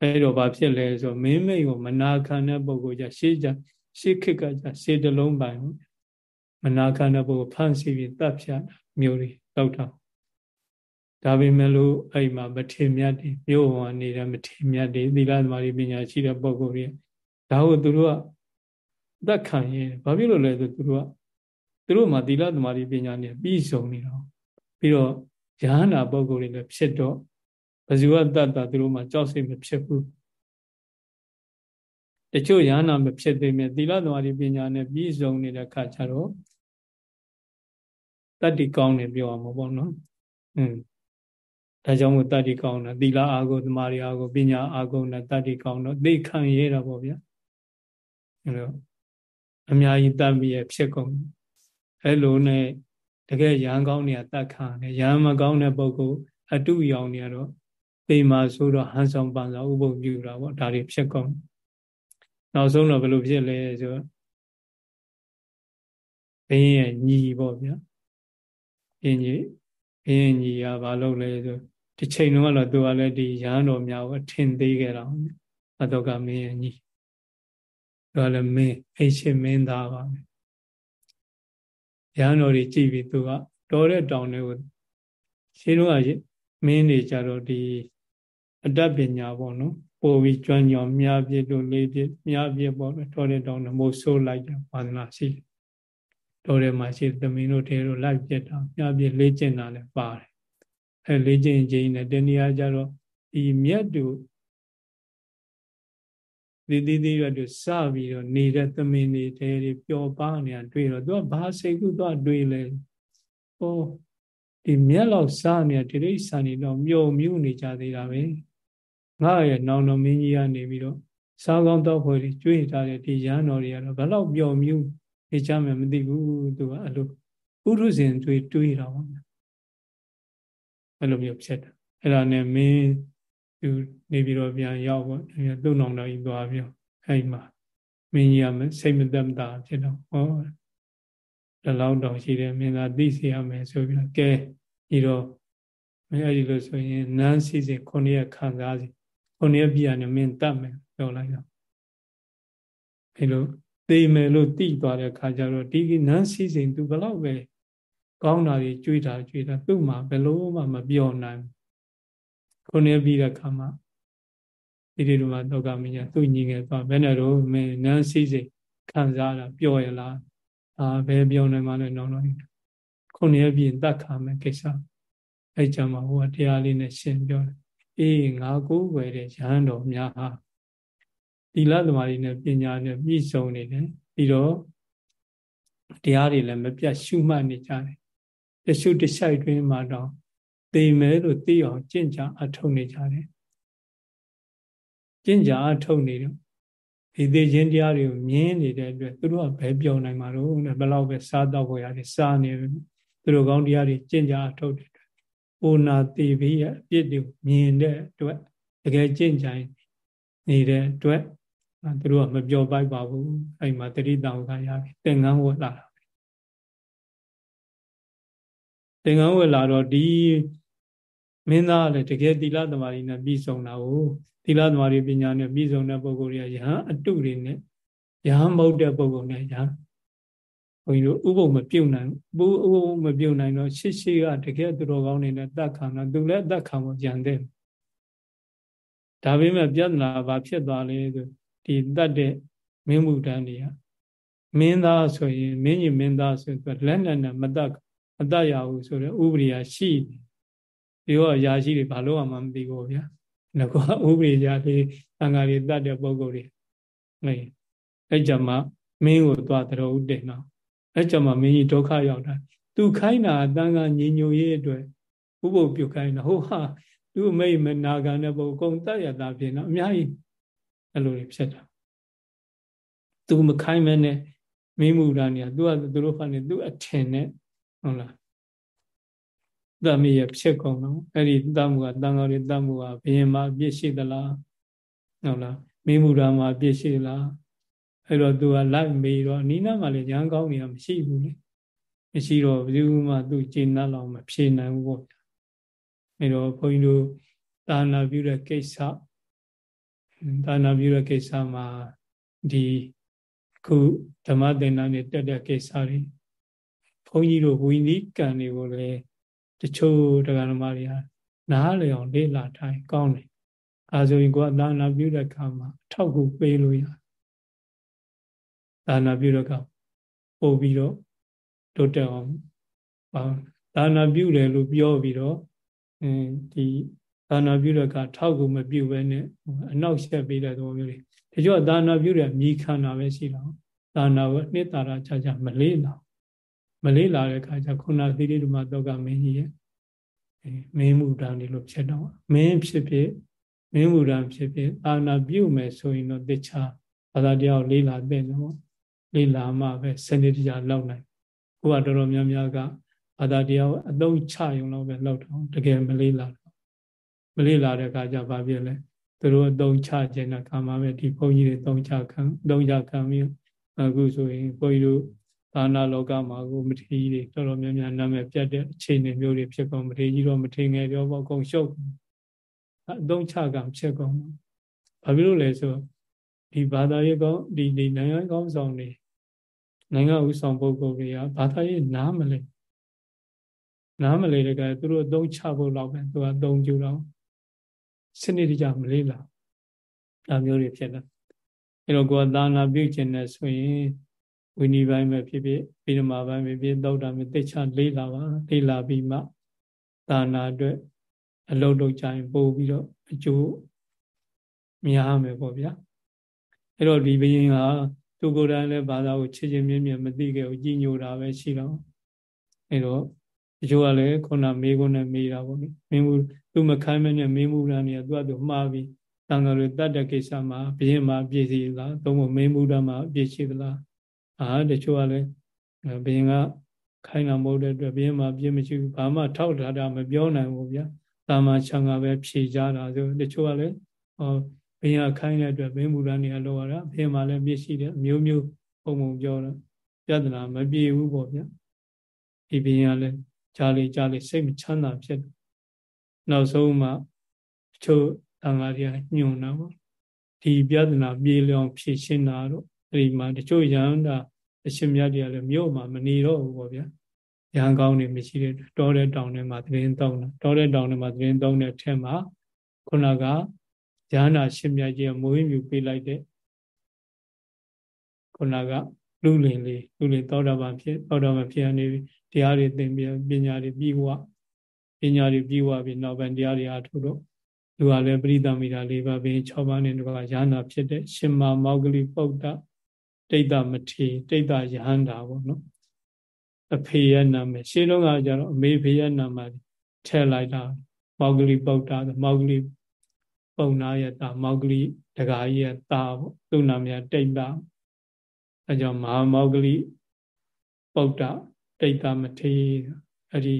A: အဲ့တော့ဘာဖြစ်လဲဆိုမင်းမိတ်ကိုမနာခံတဲ့ပုဂ္ဂိုလ်ကြရှေးကြရှေးခေတ်ကကြရှေးတလုံးပိုင်မနာခံတဲ့ပုဂ္ဂိုလ်ဖန်ဆီးပြီးတပ်ဖြတ်မျိုးတွေလောက်တော့ ဒါပေမဲ့လို့အဲ့မှာမထေမြတ်တွေမြို့ဝန်နေတဲ့မထေမြတ်တွေသီလသမားတွေပညာရှိတဲ့ပုဂ္ဂိုလ်တွေဒါကိုသူတို့ကသက်ခံရင်ဘာဖြစ်လို့လဲဆိုသူတို့ကသူတို့မှာသီလသမားတွေပညာနဲ့ပြီးဆုံးနေတော့ပြီးတော့ယဟနာပုဂ္ဂိုလ်တွေလည်းဖြစ်တော့ဘဇူဝတ္တသူတို့မှာကြောက်စိတ်မဖြစ်ဘူးတချို့ယဟနာမဖြစ်သေးမြဲသီလသမားတွေပညာနဲ့ပြီးဆုံးနေတဲ့ခါကျတော့တတ္တိကောင်းတယ်ပြောအောင်ပေါ့နော်อืม ဒါကြောင့်မို့တတ္တိကောင်းတာသီလအာကိုသမารီအာကိုပညာအာကိုနဲ့တတ္တိကောင်းတော့သိခံရတာပေါ့ဗျာအဲလိုအများကြီးတတ်ပြီးရဖြစ်ကုန်အဲလိုနဲ့တကယ်ရဟန်းကောင်းတွေကတတ်ခံတယ်ရဟန်းမကောင်းတဲ့ပုဂ္ဂိုလ်အတုရောင်တွေကတော့ပေမာဆိုတော့ဟန်ဆောင်ပန်ဆောင်ဥပုပ်ပြုတာပေါ့ဒါတွေဖြစ်ကုန်နောက်ဆုံးတော့ဘယ်လိုဖြစ်လဲဆိုတော့ဘင်းရဲ့ညီပေါ့ဗျာဘင်းကြီးဘင်းညီကဘာလုပ်လဲဆို ဒီချိန်တော့တော့သူကလည်းဒီရဟန်းတော်များကိုထင်သေးခဲ့တာအတော့ကမင်းရဲ့ညီသူကလည်းမင်းအိရှင်မင်းသားပါပဲရဟန်းတော်ကြီးကြည်ပြီးသူကတော်တဲ့တောင်တွေကိုရှင်းတော့မင်းတွေကြတော့ဒီအတတ်ပညာပေါ့နော်ပို့ပြီးကျွမ်းကြောင်မြားပြစ်တို့လေးပြစ်မြားပြစ်ပေါ့တော်တဲ့တောင်းမို့ဆိုးလိုက်တယ်ဝါသနာရှိတယ်တော်တဲ့မှာရှိသမင်းတို့တဲတို့လိုက်ပြစ်တာမြားပြစ်လေးကျင်တာလည်းပါတယ် အဲလေးကျင်ချင်းနဲ့တနည်းအားကြတော့ဒီမြတ်တို့ဒီဒီဒီရတို့စပြီးတော့နေတဲ့သမင်းတွေတဲတွေပျော်ပါနေတာတွေ့တော့သူကဘာစိတ်ကူးသွားတွေ့လဲဟောဒီမြက်လောက်စားနေတဲ့တိရိစ္ဆာန်တွေတော့မြုံမြူးနေကြသေးတာပဲငါရဲ့နောင်တော်မင်းကြီးကနေပြီးတော့စားကောင်းတော့ဖွယ်တွေကျွေးထားတဲ့ဒီရဟန်းတော်တွေကတော့ဘယ်တော့ပျော်မြူးနေကြမယ်မသိဘူးသူကအဲ့လိုပုရုဇဉ်တွေတွေးတာပါ အဲ့လိုမျိုးဖြစ်တာအဲ့ဒါနဲ့မင်းသူနေပြီးတော့ပြန်ရောက်ပေါ့သူ့နောင်တော်ကြီးသွားပြောအဲ့မှာမင်းကြီးကစိတ်မသက်မသာဖြစ်တော့ဟောတလောင်းတောင်ရှိတယ်မင်းသာသိစေရမယ်ဆိုပြီးတော့ကဲဒီတော့မင်းအဲ့ဒီလိုဆိုရင်နန်းစီစဉ်ခုနှစ်ရက်ခံစားစီခုနှစ်ရက်ပြရနေမင်းတတ်မယ်ပြောလိုက်တော့အဲလိုသိမယ်လို့သိသွားတဲ့ခါကျတော့ဒီနန်းစီစဉ်သူဘလောက်ပဲ ကောင်းတာတွေကြွေးတာကြွေးတာသူ့မှာဘယ်လို့မှမပြောနိုင်ခုနှစ်ပြီးတဲ့ခါမှာဒီဒီလိုမှတော့ကမင်းကသူ့ညီငယ်သွားဘယ်နဲ့တော့မင်းနန်းစီစဉ်ခံစားတာပြောရလားအာဘယ်ပြောနိုင်မှလဲနောင်တော့ခုနှစ်ပြီးတတ်ခါမယ်ကိစ္စအဲ့ကြမှာဟိုတရားလေးနဲ့ရှင်းပြောတယ်အေးငါကိုးွယ်တဲ့ရဟန်းတော်များဟာသီလသမာဓိနဲ့ပညာနဲ့ပြည့်စုံနေတယ်ပြီးတော့တရားတွေလည်းမပြတ်ရှုမှတ်နေကြတယ် တရှုတရှိုက်တွင်မှာတော့သိမယ်လို့သိအောင်ကြင့်ကြအထုတ်နေကြတယ်ကြင့်ကြအထုတ်နေတော့ဒီသိခြင်းတရားတွေကိုမြင်နေတဲ့အတွက်သူတို့ကဘယ်ပြောနိုင်မှာတော့ဘယ်လောက်ပဲစားတော့ခေါ်ရတယ်စားနေတယ်သူတို့ကောင်းတရားတွေကြင့်ကြအထုတ်တယ်အိုနာတိပြီးရဲ့အပြစ်တွေမြင်တဲ့အတွက်တကယ်ကြင့်ကြိုင်နေတဲ့အတွက်သူတို့ကမပြောပိုက်ပါဘူးအဲ့မှာတတိတောင်ကရပြီသင်္ကန်းဝတ်လာတာ သင်္ကန်းဝတ်လာတော့ဒီမင်းသားလည်းတကယ်သီလသမာဓိနဲ့ပြီးဆုံးတာကိုသီလသမာဓိပညာနဲ့ပြီးဆုံးတဲ့ပုဂ္ဂိုလ်တွေကယဟန်အတုတွေနဲ့ယဟန်မဟုတ်တဲ့ပုဂ္ဂိုလ်နဲ့ယဟန်ဘုန်းကြီးတို့ဥပုပ်မပြုတ်နိုင်ဘူးဥပုပ်မပြုတ်နိုင်တော့ရှစ်ရှိကတကယ်သူတော်ကောင်းနေတဲ့တတ်ခံတော့သူလည်းတတ်ခံဖို့ကြံတဲ့ဒါပေမဲ့ပြဿနာဘာဖြစ်သွားလဲဆိုဒီတတ်တဲ့မင်းမှုတန်းတွေကမင်းသားဆိုရင်မင်းကြီးမင်းသားဆိုရင်လက်နဲ့နဲ့မတတ် မတတ်ရဘူးဆိုတော့ဥပရိယာရှိဒီတော့ယာရှိတွေဘာလို့မှမသိဘူးဗျာငါကဥပရိယာလေးသံဃာတွေတတ်တဲ့ပုံကိုယ်တွေအဲအဲ့ကြမှာမင်းကိုသွားတော်ဦးတင်တော့အဲ့ကြမှာမင်းကြီးဒုက္ခရောက်တာသူခိုင်းတာအတန်းကညီညွတ်ရေးအတွက်ဥပုပ်ပြုတ်ခိုင်းတာဟိုဟာသူ့မိတ်မနာခံတဲ့ပုံကုံတတ်ရတာဖြစ်တော့အများကြီးအဲ့လိုဖြစ်တာသူမခိုင်းမဲနဲ့မိမှုတာနေသူကသူတို့ဖာနေသူအထင်နဲ့ ဟုတ်လားတမီးရဖြစ်ကုန်တော့အဲ့ဒီတမှုကတန်ဃာတွေတမှုကဘယင်မှာအပြစ်ရှိသလားဟုတ်လားမိမှုရာမှာအပြစ်ရှိလားအဲ့တော့သူကလိုက်မေးတော့အနိနာမှာလည်းရန်ကောင်းနေတာမရှိဘူးလေမရှိတော့ဘူးမှသူကျဉ်းနှလောက်မဖြေနိုင်ဘူးပေါ့ဗျာအဲ့တော့ဘုန်းကြီးတို့ဒါနာပြုတဲ့ကိစ္စဒါနာပြုတဲ့ကိစ္စမှာဒီခုဓမ္မသင်္ဍာနဲ့တက်တဲ့ကိစ္စတွေ ဘုန်းကြီးတို့ဝိနည်းကံတွေကိုလည်းတချို့တရားဓမ္မတွေဟာနားလည်အောင်လေ့လာထိုင်ကောင်းတယ်အဲဆိုရင်ကိုယ်သာနာပြုတဲ့အခါမှာအထောက်ကူပေးလို့ရသာနာပြုတဲ့အခါပို့ပြီးတော့တိုးတက်အောင်သာနာပြုတယ်လို့ပြောပြီးတော့ဒီဒါနာပြုတဲ့အခါထောက်ကူမပြုဘဲနဲ့အနောက်ဆက်ပေးတဲ့သဘောမျိုးတွေတချို့ဒါနာပြုတဲ့မြည်ခန္ဓာပဲရှိတော့ဒါနာကိုနှစ်သာရချာချာမလေးလာ မလေးလာတဲ့အခါကျခုနသီရိဓမ္မတောကမင်းကြီးရဲ့မင်းမူတန်ဒီလိုဖြစ်တော့မင်းဖြစ်ဖြစ်မင်းမူတန်ဖြစ်ဖြစ်အာနာပြုမယ်ဆိုရင်တော့တခြားဘာသာတရားကိုလေးလာတဲ့နော်လေးလာမှပဲစနစ်တရားလောက်နိုင်ကိုကတော်တော်များများကဘာသာတရားကိုအသုံးချရုံတော့ပဲလောက်တော့တကယ်မလေးလာမလေးလာတဲ့အခါကျဘာဖြစ်လဲသူတို့အသုံးချခြင်းတဲ့ကာမပဲဒီဘုန်းကြီးတွေသုံးချခံသုံးချခံပြီးအခုဆိုရင်ဘုန်းကြီးတို့ သာနာလောကမှာကိုမထေကြီးတွေတော်တော်များများနာမည်ပြတ်တဲ့အခြေအနေမျိုးတွေဖြစ်ကုန်မထေကြီးတော့မထေငယ်တော့ပေါ့အကုန်ရှုပ်အသုံးချခံဖြစ်ကုန်ဘာဖြစ်လို့လဲဆိုဒီဘာသာရေးကောင်းဒီဒီနိုင်ငံကောင်းဆောင်တွေနိုင်ငံဥဆောင်ပုဂ္ဂိုလ်တွေကဘာသာရေးနားမလဲနားမလဲတဲ့ကသူတို့အသုံးချဖို့တော့ပဲသူကအသုံးကျတော့စနစ်တကျမလေးလာဒါမျိုးတွေဖြစ်လာအဲတော့ကိုယ်သာနာပြုခြင်းနဲ့ဆိုရင် ဝိနည်းပိုင်းပဲဖြစ်ဖြစ်ပြီးဓမ္မပိုင်းပဲဖြစ်သောတာမျိုးသိချလေးလာပါလေးလာပြီးမှသာနာအတွက်အလုပ်လုပ်ကြရင်ပို့ပြီးတော့အကျိုးများမယ်ပေါ့ဗျာအဲ့တော့ဒီဘယင်ကသူကိုယ်တိုင်လည်းဘာသာကိုချစ်ချင်းမြင့်မြတ်မသိခဲ့ဘူးကြီးညိုတာပဲရှိတော့အဲ့တော့တချို့ကလည်းခုနမေးခွန်းနဲ့မေးတာပေါ့လေမင်းဘူးသူမခိုင်းမနဲ့မင်းဘူးလားနေသူကသူမှားပြီးတန်ဃာတွေတတ်တဲ့ကိစ္စမှာဘုရင်မှာပြည့်စည်လားသုံးဖို့မင်းဘုရားမှာပြည့်ရှိသလား အာတချို့ကလည်းဘုရင်ကခိုင်းတာမဟုတ်တဲ့အတွက်ဘုရင်မှာပြည့်မရှိဘူးဘာမှထောက်ထားတာမပြောနိုင်ဘူးဗျာတာမချံကပဲဖြေကြတာဆိုတချို့ကလည်းဟောဘုရင်ကခိုင်းတဲ့အတွက်ဘုရင်ဘုရားနေရာလောက်ရတာဘုရင်မှာလည်းပြည့်ရှိတယ်အမျိုးမျိုးပုံပုံပြောတော့ပြဿနာမပြေဘူးပေါ့ဗျာဒီဘုရင်ကလည်းကြားလေကြားလေစိတ်မချမ်းသာဖြစ်နောက်ဆုံးမှချို့တန်ဃာတွေကညွန်တာပေါ့ဒီပြဿနာပြေလျောင်ဖြေရှင်းတာတော့အဲဒီမှာတချို့ရဟန္တာ အရှင်မြတ်တွေကလည်းမြို့မှာမနေတော့ဘူးပေါ့ဗျာရဟန်းကောင်းတွေမရှိတဲ့တောတဲ့တောင်တွေမှာသတင်းတောင်းတာတောတဲ့တောင်တွေမှာသတင်းတောင်းတဲ့အထက်မှာခုနကရဟန္တာရှင်မြတ်ကြီးကမွေးမြူပေးလိုက်တဲ့ခုနကလူလင်လေးလူလင်သောတာပန်ဖြစ်သောတာပန်ဖြစ်နေပြီတရားတွေသင်ပြီးပညာတွေပြီးဝပညာတွေပြီးဝပြီးနောက်ပိုင်းတရားတွေအထုတော့သူကလည်းပရိသမီတာ၄ပါးပင်6ပါးနဲ့တပါးရဟန္တာဖြစ်တဲ့ရှင်မာမောဂလိပုဒ္ဒ တိတ်တမထေတိတ်တယဟန္တာပေါ့နော်အဖေရဲ့နာမည်ရှင်းတော့ကကြတော့အမေဖေရဲ့နာမည်ထည့်လိုက်တာမောဂလိပုဒ္ဒမောဂလိပုံနာရဲ့တာမောဂလိတကာကြီးရဲ့တာပေါ့သူ့နာမည်တိတ်တအဲကြောင့်မဟာမောဂလိပုဒ္ဒတိတ်တမထေအဲ့ဒီ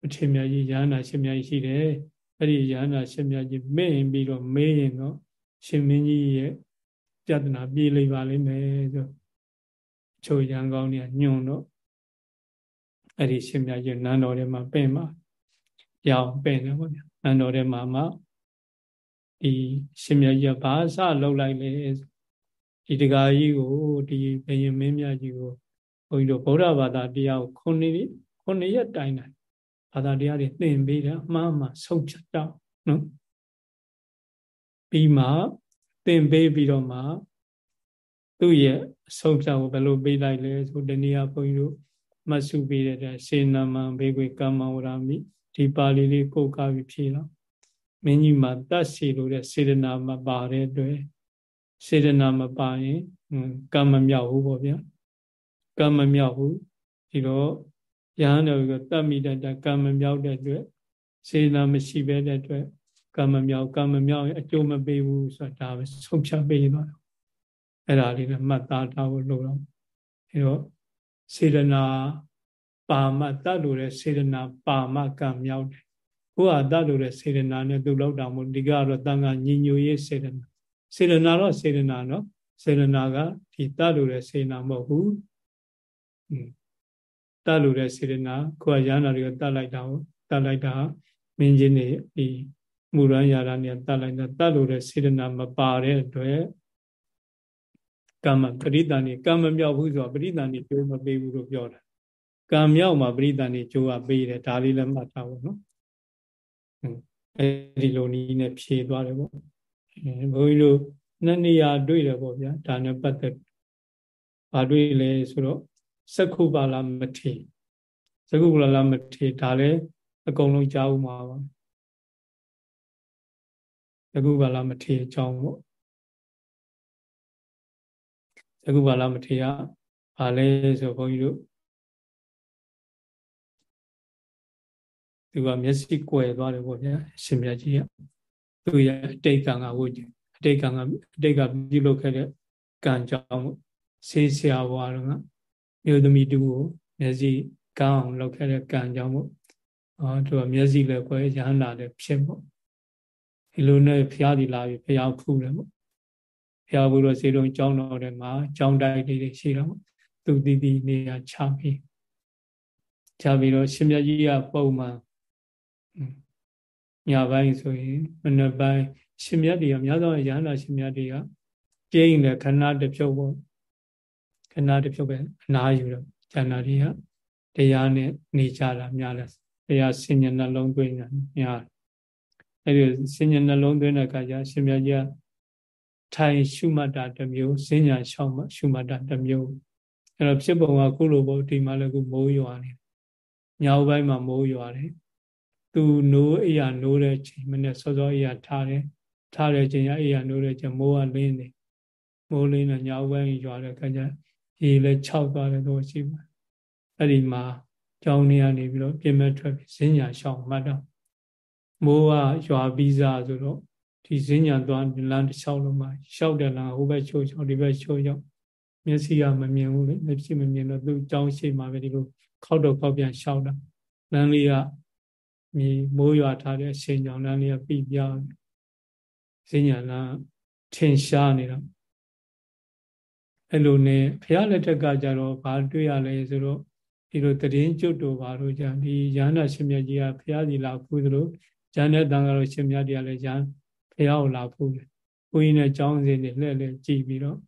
A: မထေမြတ်ကြီးရဟန္တာရှင်မြတ်ကြီးရှိတယ်အဲ့ဒီရဟန္တာရှင်မြတ်ကြီးမင်းပြီးတော့မေးရင်တော့ရှင်မင်းကြီးရဲ့ ပြဿနာပြေလိမ့်ပါလိမ့်မယ်ဆိုချိုရန်ကောင်းနေညွန်တော့အဲ့ဒီရှင်မြတ်ကြီးနန်းတော်ထဲမှာပင့်ပါရအောင်ပင့်တယ်ပေါ့ဗျာနန်းတော်ထဲမှာမှဒီရှင်မြတ်ကြီးကဘာစလောက်လိုက်လဲဒီတကာကြီးကိုဒီဘယင်မင်းမြတ်ကြီးကိုဘုန်းကြီးတို့ဗုဒ္ဓဘာသာတရားကိုခုနှစ်ခုနှစ်ရက်တိုင်တိုင်ဘာသာတရားတွေသင်ပေးတာအမှားမှဆုံးဖြတ်တော့နော်ပြီးမှ သင်ပေးပြီးတော့မှသူ့ရဲ့အဆုံးဖြတ်ကိုဘယ်လိုပေးလိုက်လဲဆိုတနည်းအားဘုန်းကြီးတို့မှတ်စုပေးတဲ့စေနမံဘေကွေကမ္မဝရမိဒီပါဠိလေးကိုးကားပြီးဖြေတော့မင်းကြီးမှာတတ်စီလို့တဲ့စေတနာမပါတဲ့အတွက်စေတနာမပါရင်ကံမမြောက်ဘူးပေါ့ဗျာကံမမြောက်ဘူးဒီတော့ယဟန်တော်ကတတ်မိတဲ့ကံမမြောက်တဲ့အတွက်စေနာမရှိပဲတဲ့အတွက် ကံမမြောက်ကံမမြောက်ရင်အကျိုးမပေးဘူးဆိုတာဒါပဲဆုံးဖြတ်ပေးသွားတော့အဲ့ဒါလေးကမှတ်သားထားဖို့လိုတော့အဲတော့စေရနာပါမတတ်လို့တဲ့စေရနာပါမကံမြောက်တယ်ကိုကတတ်လို့တဲ့စေရနာနဲ့သူလောက်တာမို့ဒီကတော့တန်ခါညီညွတ်ရေးစေရနာစေရနာတော့စေရနာနော်စေရနာကဒီတတ်လို့တဲ့စေနာမဟုတ်ဘူးတတ်လို့တဲ့စေရနာကိုကရဟန္တာတွေကတတ်လိုက်တာကိုတတ်လိုက်တာမင်းကြီးနေဒီ မူရန်ရာရနဲ့တတ်လိုက်တာတတ်လို့တဲ့စေရနာမပါတဲ့အတွက်ကမ္မပရိသန်နေကံမမြောက်ဘူးဆိုတော့ပရိသန်နေကျိုးမပေးဘူးလို့ပြောတာကံမြောက်မှာပရိသန်နေကျိုးကပေးတယ်ဒါလေးလည်းမှတ်ထားပါနော်အဲဒီလိုနည်းနဲ့ဖြေသွားတယ်ပေါ့ဘုန်းကြီးတို့နှစ်နေရာတွေ့တယ်ပေါ့ဗျာဒါနဲ့ပတ်သက်ဘာတွေ့လဲဆိုတော့စက္ခုပါလာမထေစက္ခုပါလာမထေဒါလည်းအကုန်လုံးကြားဦးမှာပါ စက္ခုပါလာမထေအကြောင်းပေါ့စက္ခုပါလာမထေရဘာလဲဆိုဘုန်းကြီးတို့သူကမျက်စိကွယ်သွားတယ်ပေါ့ဗျာရှင်မြတ်ကြီးကသူရဲ့အတိတ်ကံကဝိဉ္အတိတ်ကံကအတိတ်ကပြုလုပ်ခဲ့တဲ့ကံကြောင့်ဆေးဆရာဘွားတော့ကမြို့သမီးတူကိုမျက်စိကောင်းအောင်လုပ်ခဲ့တဲ့ကံကြောင့်မို့အော်သူကမျက်စိလည်းကွယ်ရဟန္တာလည်းဖြစ်ပေါ့ ဒီလိုနဲ့ဖျားဒီလာပြီးဖျားဖူးတယ်ပေါ့ဖျားဖူးတော့စေတုံကျောင်းတော်ထဲမှာကျောင်းတိုက်လေးတွေရှိတော့သူတည်တည်နေရာချပြီးချပြီးတော့ရှင်မြတ်ကြီးကပုံမှန်ညပိုင်းဆိုရင်မနက်ပိုင်းရှင်မြတ်တွေကများသောရဟန္တာရှင်မြတ်တွေကကျင်းတယ်ခဏတစ်ဖြုတ်ပေါ့ခဏတစ်ဖြုတ်ပဲအနာယူတော့ဇာနာတွေကတရားနဲ့နေကြတာများလဲတရားဆင်ញနှလုံးသွင်းတာများ အဲ့ဒီဆင်ញနှလုံးသွင်းတဲ့အခါကျရှင်မြတ်ကြီးကထိုင်ရှုမှတ်တာတစ်မျိုးစဉ္ညာရှောက်မှရှုမှတ်တာတစ်မျိုးအဲ့တော့ဖြစ်ပုံကခုလိုပေါ့ဒီမှာလည်းခုမိုးရွာနေညောင်ပိုင်းမှာမိုးရွာတယ်သူနိုးအိယာနိုးတဲ့ချိန်မနဲ့စောစောအိယာထားတယ်ထားတဲ့ချိန်ကအိယာနိုးတဲ့ချိန်မိုးကလင်းနေမိုးလင်းတဲ့ညောင်ပိုင်းရွာတဲ့အခါကျရေလည်းခြောက်သွားတယ်တော့ရှိပါအဲ့ဒီမှာကြောင်းနေရနေပြီးတော့ပြင်မဲ့ထွက်ပြီးစဉ္ညာရှောင်းမှတ်တော့ မိုးကရွာပြီးစားဆိုတော့ဒီဈဉ္ညာသွားလမ်းတစ်လျှောက်လုံးမှာရှောက်တဲ့လမ်းဟိုဘက်ချိုးချောက်ဒီဘက်ချိုးချောက်မျက်စိကမမြင်ဘူးလေမျက်စိမမြင်တော့သူ့ကြောင်းရှိမှပဲဒီလိုခောက်တော့ခောက်ပြန်ရှောက်တာလမ်းလေးကမြေမိုးရွာထားတဲ့အချိန်ကြောင့်လမ်းလေးကပြပြဈဉ္ညာလမ်းထင်ရှားနေတာအဲ့လိုနဲ့ဘုရားလက်ထက်ကကြတော့ဘာတွေ့ရလဲဆိုတော့ဒီလိုတည်င်းကျွတ်တို့ဘာလို့じゃဒီရဟန္တာရှင်မြတ်ကြီးကဘုရားကြီးလာဖူးသလို ဂျန်တဲ့တန်ဃာတော်ရှင်မြတ်တွေကလည်းဂျန်ဘုရားကိုလာဖူးတယ်ဘုန်းကြီးနဲ့ကျောင်းစဉ်တွေလှည့်လှည့်ကြည်ပြီးတော့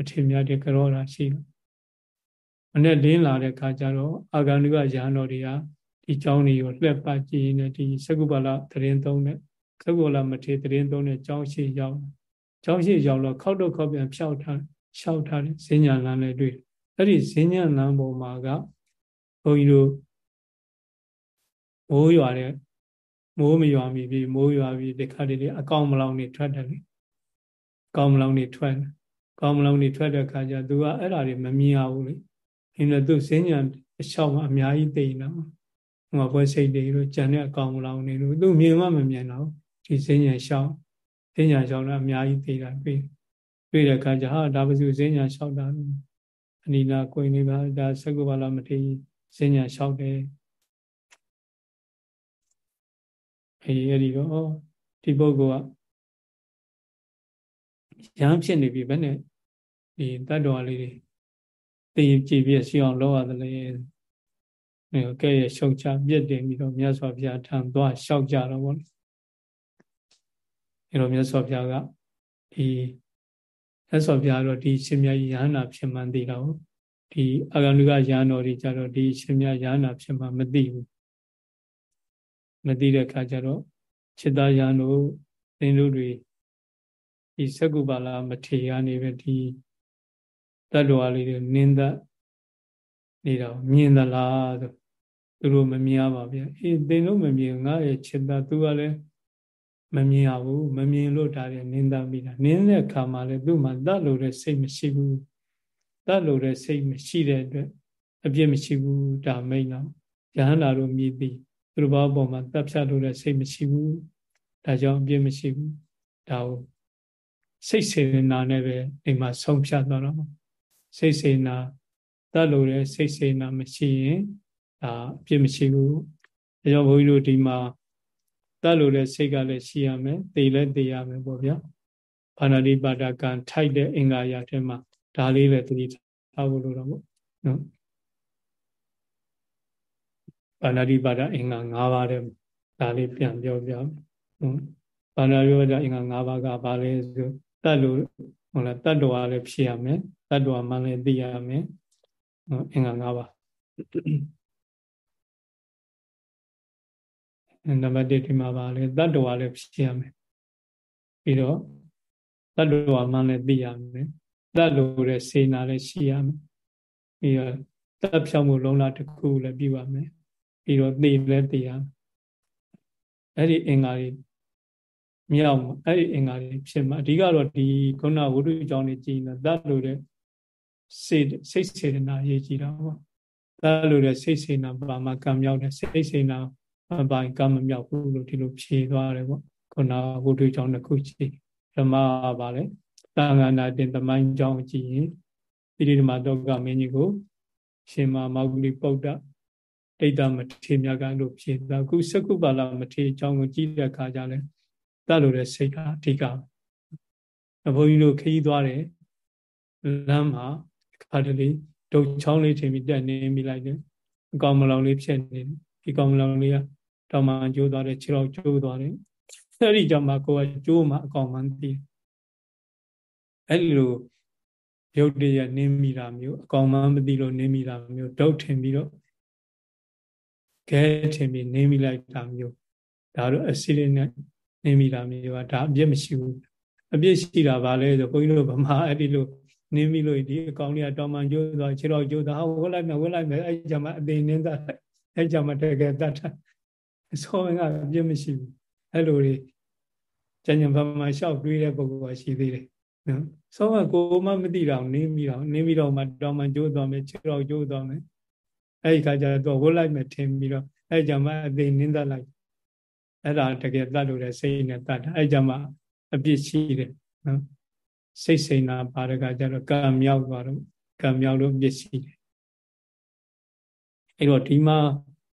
A: အထင်မြတ်တွေကြောတာရှိတယ်မနဲ့လင်းလာတဲ့ခါကျတော့အာဂန္ဓုကရဟန်းတော်တွေကဒီကျောင်းတွေကိုလှည့်ပတ်ကြည့်နေဒီသကုပါလတရင်သုံးတဲ့သကုပါလမထေတရင်သုံးတဲ့ကျောင်းရှိရောက်ကျောင်းရှိရောက်တော့ခောက်တော့ခောက်ပြန်ဖြောက်ထားလျှောက်ထားတဲ့ဈဉ္ညာလမ်းလည်းတွေ့အဲ့ဒီဈဉ္ညာလမ်းပေါ်မှာကဘုန်းကြီးတို့မိုးရွာတဲ့ မိုးမရွာမီပြီးမိုးရွာပြီးဒီခါတည်းအကောင်မလောင်နေထွက်တယ်လေအကောင်မလောင်နေထွက်တယ်အကောင်မလောင်နေထွက်တဲ့ခါကျသူကအဲ့ဒါတွေမမြင်ရဘူးလေအင်းတော့သူဈဉ္ညာအလျှောက်မှာအများကြီးတိတ်နေတာဟိုပွဲစိတ်တွေတို့ကြံတဲ့အကောင်မလောင်နေလို့သူမြင်မှမမြင်တော့ဒီဈဉ္ညာလျှောက်ဈဉ္ညာလျှောက်တာအများကြီးတိတ်တာတွေ့တွေ့တဲ့အခါကျဟာဒါပစုဈဉ္ညာလျှောက်တာအနိနာကိုင်းနေပါဒါသက္ကဝါလာမထေရဈဉ္ညာလျှောက်တယ် အေးအဲ့ဒီတော့ဒီပုဂ္ဂိုလ်ကရဟန်းဖြစ်နေပြီဘယ်နဲ့ဒီတတ္တဝါလေးတွေသိကြည်ပြည့်ရှိအောင်လုပ်ရတယ်လေအဲကဲရရှုံချပြစ်တင်ပြီးတော့မြတ်စွာဘုရားထံသွားလျှောက်ကြတော့ဗောအဲတော့မြတ်စွာဘုရားကဒီမြတ်စွာဘုရားတော့ဒီရှင်မြတ်ရဟန္တာဖြစ်မှန်သိတော့ဒီအာဂန္တုကရဟန်းတော်တွေကြတော့ဒီရှင်မြတ်ရဟန္တာဖြစ်မှမသိဘူး မသိတဲ့ခါကျတော့ခြေသားရန်တို့သင်တို့တွေဒီစကုပါလာမထေရကနေပဲဒီတတ္တဝါလေးတွေနင်းသက်နေတော့မြင်သလားဆိုသူတို့မမြင်ပါဗျအေးသင်တို့မမြင်ငါရဲ့ခြေသားသူကလည်းမမြင်ရဘူးမမြင်လို့ဒါလည်းနင်းသက်မိတာနင်းတဲ့ခါမှာလည်းသူ့မှာတတ်လို့တဲ့စိတ်မရှိဘူးတတ်လို့တဲ့စိတ်မရှိတဲ့အတွက်အပြစ်မရှိဘူးဒါမိန်တော့ယဟန္တာတို့မြည်သည် သူတို့ဘာပေါ်မှာတပ်ဖြတ်လို့တဲ့စိတ်မရှိဘူးဒါကြောင့်အပြစ်မရှိဘူးဒါကိုစိတ်စေနာနဲ့ပဲအိမ်မှာဆုံးဖြတ်သွားတော့စိတ်စေနာတတ်လို့တဲ့စိတ်စေနာမရှိရင်ဒါအပြစ်မရှိဘူးဒါကြောင့်ဘုန်းကြီးတို့ဒီမှာတတ်လို့တဲ့စိတ်ကလည်းရှိရမယ်သိလည်းသိရမယ်ပေါ့ဗျာဘာနာတိပါဒကံထိုက်တဲ့အင်္ဂါရထဲမှာဒါလေးလည်းသတိထားဖို့လိုတော့ပေါ့နော် ပါဏာတိပါဒအင်္ဂါ၅ပါးတဲ့ဒါလေးပြန်ပြောပြဟုတ်ပါဏာတိပါဒအင်္ဂါ၅ပါးကဘာလဲဆိုတတ်လို့ဟုတ်လားတတ္တဝါလည်းဖြစ်ရမယ်တတ္တဝါမှလည်းသိရမယ်ဟုတ်အင်္ဂါ၅ပါးနံပါတ်1ဒီမှာပါလေတတ္တဝါလည်းဖြစ်ရမယ်ပြီးတော့တတ္တဝါမှလည်းသိရမယ်တတ်လို့တဲ့စေနာလည်းရှိရမယ်ပြီးတော့တပ်ဖြောင်းမှုလုံးလာတစ်ခုလည်းပြုရမယ် ပြီးတော့သိလဲသိရအဲ့ဒီအင်္ဂါတွေမြောက်အဲ့ဒီအင်္ဂါတွေဖြစ်မှာအဓိကတော့ဒီခုနဝိတုကြောင့်နေကြည်နေတတ်လို့တဲ့စိတ်စိတ်စေတနာရေးကြည့်တာပေါ့တတ်လို့တဲ့စိတ်စေနာဘာမှကံမြောက်တဲ့စိတ်စေနာဘာကံမမြောက်ဘူးလို့ဒီလိုဖြေသွားတယ်ပေါ့ခုနဝိတုကြောင့်တစ်ခုကြည့်ဓမ္မပါလေတန်ခါနာတင်သမိုင်းကြောင့်ကြည့်ရင်ပိရိဓမ္မတောကမင်းကြီးကို ရှင်မမောဂလိပုဒ္ဒ ဒိဋ္ဌမထေမြတ်ကလို့ဖြေတာခုစကုပါလမထေအကြောင်းကိုကြည့်တဲ့အခါကျလဲတတ်လို့တဲ့စိတ်ကအဓိကဘုန်းကြီးတို့ခရီးသွားတယ်လမ်းမှာခါတလေဒုတ်ချောင်းလေးထင်ပြီးတက်နေမိလိုက်တယ်အကောင်မလောင်လေးဖြစ်နေတယ်ဒီကောင်မလောင်လေးကတောင်မှကျိုးသွားတယ်ခြေတော်ကျိုးသွားတယ်အဲ့ဒီကြောင့်မှကိုယ်ကကျိုးမှအကောင်မှန်းသိအဲ့လိုရုပ်တရနင်းမိတာမျိုးအကောင်မှမသိလို့နင်းမိတာမျိုးဒုတ်ထင်ပြီးတော့ ခဲထင်ပြီးနင်းမိလိုက်တာမျိုးဒါတော့အစီလေးနဲ့နင်းမိတာမျိုးကဒါအပြစ်မရှိဘူးအပြစ်ရှိတာပါလဲဆိုဘုန်းကြီးတို့ဗမာအဲ့ဒီလိုနင်းမိလို့ဒီအကောင်လေးကတောင်မှန်ကျိုးသွားခြေတော်ကျိုးသွားဟောဝက်လိုက်မယ်ဝက်လိုက်မယ်အဲ့ကြမှာအသိနင်းသားအဲ့ကြမှာတကယ်တတ်တာအစောကအပြစ်မရှိဘူးအဲ့လိုတွေကျန်ကျင်ဗမာလျှောက်တွေးတဲ့ပုဂ္ဂိုလ်ကရှိသေးတယ်နော်စောကကိုမှမသိတော့နင်းပြီးတော့နင်းပြီးတော့မှတောင်မှန်ကျိုးသွားမယ်ခြေတော်ကျိုးသွားမယ် အဲ့ဒီခါကျတော့ဝတ်လိုက်မယ်ထင်ပြီးတော့အဲ့ကြမှာအသိနင်းသက်လိုက်အဲ့ဒါတကယ်တတ်လို့တဲ့စိတ်နဲ့တတ်တာအဲ့ကြမှာအပြစ်ရှိတယ်နော်စိတ်စိန်နာပါရကကြတော့ကံမြောက်သွားတော့ကံမြောက်လို့အပြစ်ရှိတယ်အဲ့တော့ဒီမှာ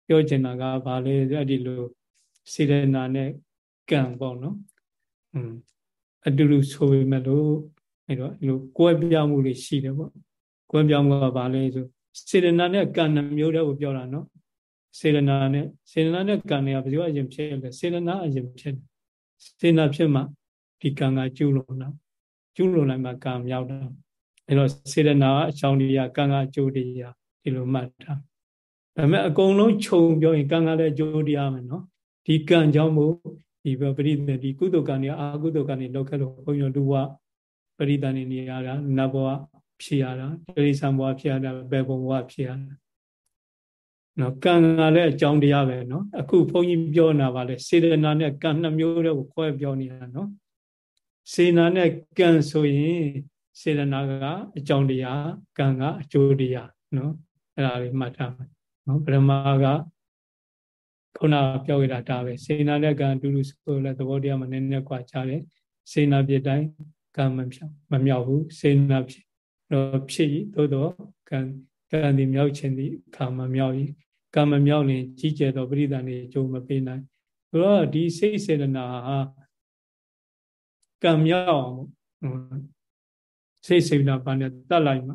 A: ပြောချင်တာကဘာလဲအဲ့ဒီလိုစေရနာနဲ့ကံပေါ့နော်อืมအတူတူဆိုပေမဲ့လို့အဲ့တော့ဒီလိုကွဲပြားမှုတွေရှိတယ်ပေါ့ကွဲပြားမှုကဘာလဲဆို စေရနာနဲ့ကံနှမျိုးတည်းကိုပြောတာနော်စေရနာနဲ့စေရနာနဲ့ကံတွေကဘယ်လိုအရင်ဖြစ်လဲစေရနာအရင်ဖြစ်တယ်စေရနာဖြစ်မှဒီကံကကျူးလို့နော်ကျူးလို့လိုက်မှကံမြောက်တာအဲ့တော့စေရနာအချောင်းတရားကံကအကျိုးတရားဒီလိုမှတ်ထားဒါပေမဲ့အကုန်လုံးခြုံပြောရင်ကံကလည်းအကျိုးတရားမယ်နော်ဒီကံကြောင့်မို့ဒီပရိသေဒီကုသကံတွေအာကုသကံတွေလောက်ခဲ့လို့ဘုန်းကြီးတို့ကပရိသန်နေနေရတာနတ်ဘဝ ဖြစ်ရတာတိရိစ္ဆာန်ဘဝဖြစ်ရတာဘယ်ဘဝဖြစ်ရတာနော်ကံကလည်းအကြောင်းတရားပဲနော်အခုဘုန်းကြီးပြောနေတာပါလေစေတနာနဲ့ကံနှစ်မျိုးတည်းကိုခွဲပြောနေတာနော်စေနာနဲ့ကံဆိုရင်စေတနာကအကြောင်းတရားကံကအကျိုးတရားနော်အဲ့ဒါလေးမှတ်ထားမယ်နော်ဗြဟ္မာကခုနပြောခဲ့တာဒါပဲစေနာနဲ့ကံအတူတူဆိုလဲသဘောတရားမနည်းနည်းကွာခြားတယ်စေနာပြတိုင်းကံမမြောက်မမြောက်ဘူးစေနာဖြစ် တော့ဖြစ်သို့တော့ကံကံဒီမြောက်ခြင်းဒီခါမမြောက်ဤကံမမြောက်ရင်ကြီးကျယ်သောပရိသန်တွေအကျိုးမပေးနိုင်ဘုရားဒီစိတ်စေတနာဟာကံမြောက်အောင်စိတ်စေတနာပါနဲ့တတ်လိုက်မှ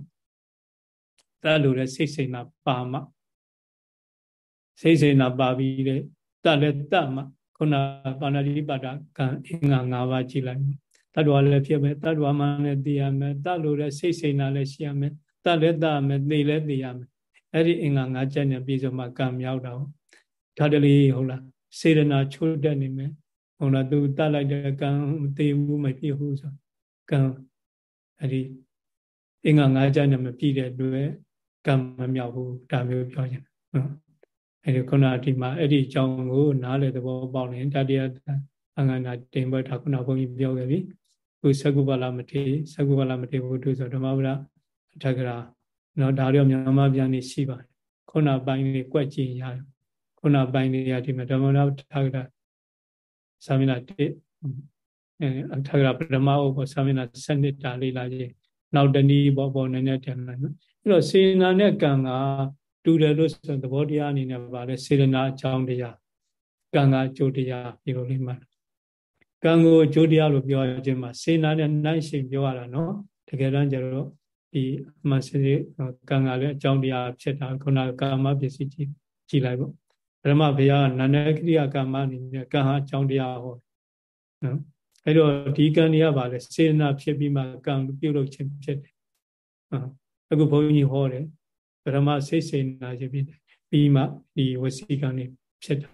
A: တတ်လို့တဲ့စိတ်စေတနာပါမှစိတ်စေနာပါပြီးတဲ့တတ်လဲတတ်မှခုနပါဏာတိပါဒကံအင်္ဂါ၅ပါးကြည့်လိုက် တတ္တဝါလည်းဖြစ်မယ်တတ္တဝါမှလည်းသိရမယ်တတ်လို့တဲ့စိတ်စေနာလည်းရှိရမယ်တတ်လည်းတတ်မယ်သိလည်းသိရမယ်အဲ့ဒီအင်္ဂါ၅ချက်နဲ့ပြည့်စုံမှကံမြောက်တာဒါတလေဟုတ်လားစေရနာချိုးတက်နေမယ်ဟုတ်လားသူတတ်လိုက်တဲ့ကံမသိဘူးမပြည့်ဘူးဆိုကံအဲ့ဒီအင်္ဂါ၅ချက်နဲ့မပြည့်တဲ့အတွက်ကံမမြောက်ဘူးဒါမျိုးပြောချင်တယ်နော်အဲဒီခုနဒီမှာအဲ့ဒီအကြောင်းကို နားလေသဘောပေါက်ရင်တတိယအင်္ဂနာတင်ပွဲထားခုနဘုန်းကြီးပြောခဲ့ပြီ ခုသကုပလမထေသကုပလမထေဘုဒ္ဓဆိုဓမ္မပဒအထက်ကရာနော်ဒါရောမြန်မာပြန်နေရှိပါတယ်ခုနပိုင်းလေးကွက်ကြည့်ရတယ်ခုနပိုင်းလေးရဒီမှာဓမ္မနာထက်ကရာသာမဏေတိအဲအထက်ကရာပထမဥပ္ပသာမဏေစနစ်တာလေးလာခြင်းနောက်တနည်းပေါ့ပေါ့နည်းနည်းတင်လိုက်နော်အဲ့တော့စေနာနဲ့ကံကတူတယ်လို့ဆိုသဘောတရားအနေနဲ့ပါလဲစေရနာအကြောင်းတရားကံကအကျိုးတရားဒီလိုလေးမှ ကံကိုအကျိုးတရားလို့ပြောခြင်းမှာစေနာနဲ့နိုင်ရှိပြောရတာနော်တကယ်တမ်းကျတော့ဒီအမှန်စေကံကလည်းအကြောင်းတရားဖြစ်တာခုနကာမပစ္စည်းကြည့်ကြည့်လိုက်ပေါ့ဗြဟ္မဘုရားနာနကရိယာကာမအနေနဲ့ကံဟာအကြောင်းတရားဟောနော်အဲ့တော့ဒီကံတွေကပါလဲစေနာဖြစ်ပြီးမှကံပြုလုပ်ခြင်းဖြစ်တယ်အခုဘုန်းကြီးဟောတယ်ပရမစိတ်စေနာခြင်းဖြစ်တယ်ပြီးမှဒီဝစီကံနေဖြစ်တာ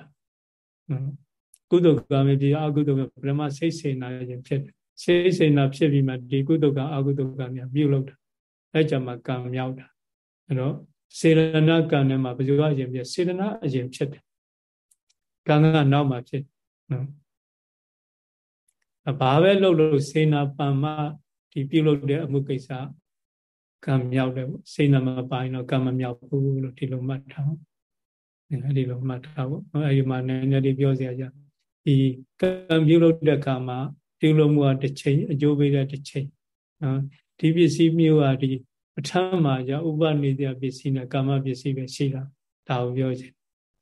A: နော် ကုသိုလ်ကံပဲဒီအကုသိုလ်ကပရမစိတ်စေနာခြင်းဖြစ်တယ်စိတ်စေနာဖြစ်ပြီးမှဒီကုသိုလ်ကအကုသိုလ်ကများပြုလုပ်တာအဲကြမှာကံမြောက်တာအဲ့တော့စေရနာကံနဲ့မှာဘယ်လိုအရင်ဖြစ်စေရနာအရင်ဖြစ်တယ်ကံကနောက်မှဖြစ်နော်ဘာပဲလုပ်လို့စေနာပမ္မဒီပြုလုပ်တဲ့အမှုကိစ္စကံမြောက်တယ်ပေါ့စိတ်နာမပိုင်းတော့ကံမမြောက်ဘူးလို့ဒီလိုမှတ်ထားအဲဒီလိုမှတ်ထားပေါ့အဲဒီမှာနည်းနည်းလေးပြောစရာကြ ဒီကံပြုလုပ်တဲ့အခါမှာပြုလုပ်မှုကတစ်ချိန်အကျိုးပေးတဲ့တစ်ချိန်နော်ဒီပစ္စည်းမျိုးကဒီပဋ္ဌာန်းမှာじゃဥပနိဒေပစ္စည်းနဲ့ကာမပစ္စည်းပဲရှိတာဒါကိုပြောချင်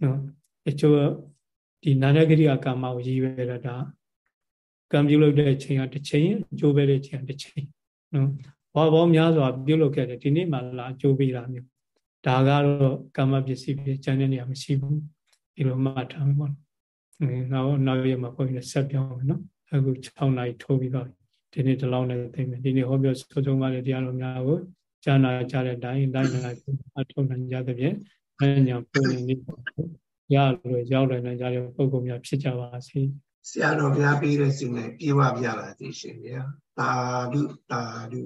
A: နော်အကျိုးဒီနာရဂရိယကာမကိုရည်ရွယ်တာဒါကံပြုလုပ်တဲ့ချိန်ကတစ်ချိန်အကျိုးပေးတဲ့ချိန်ကတစ်ချိန်နော်ဘောဘောများစွာပြုလုပ်ခဲ့တယ်ဒီနေ့မှလာအကျိုးပေးတာမျိုးဒါကတော့ကာမပစ္စည်းဖြစ်ကျန်တဲ့နေရာမရှိဘူးဒီလိုမှတ်ထားမှာပေါ့ နော်နောက်နောက်ရမှာပုံနဲ့ဆက်ပြောင်းမယ်နော်အခု6နိုင်ထိုးပြီးတော့ဒီနေ့ဒီလောက်နဲ့သိမယ်ဒီနေ့ဟောပြောဆုံးဆုံးပါတဲ့တရားတော်များကိုဈာနာကြတဲ့အတိုင်းတိုင်းနာအထုံနိုင်ကြသဖြင့်အညာပုံနေနေရလို့ရောက်နိုင်ကြတဲ့ပုံကုန်များဖြစ်ကြပါစေ
B: ဆရာတော်ဘုရားပေးတဲ့စီနဲ့ပြေဝပြပါသေးရှင်ဗျာသာဓုသာဓု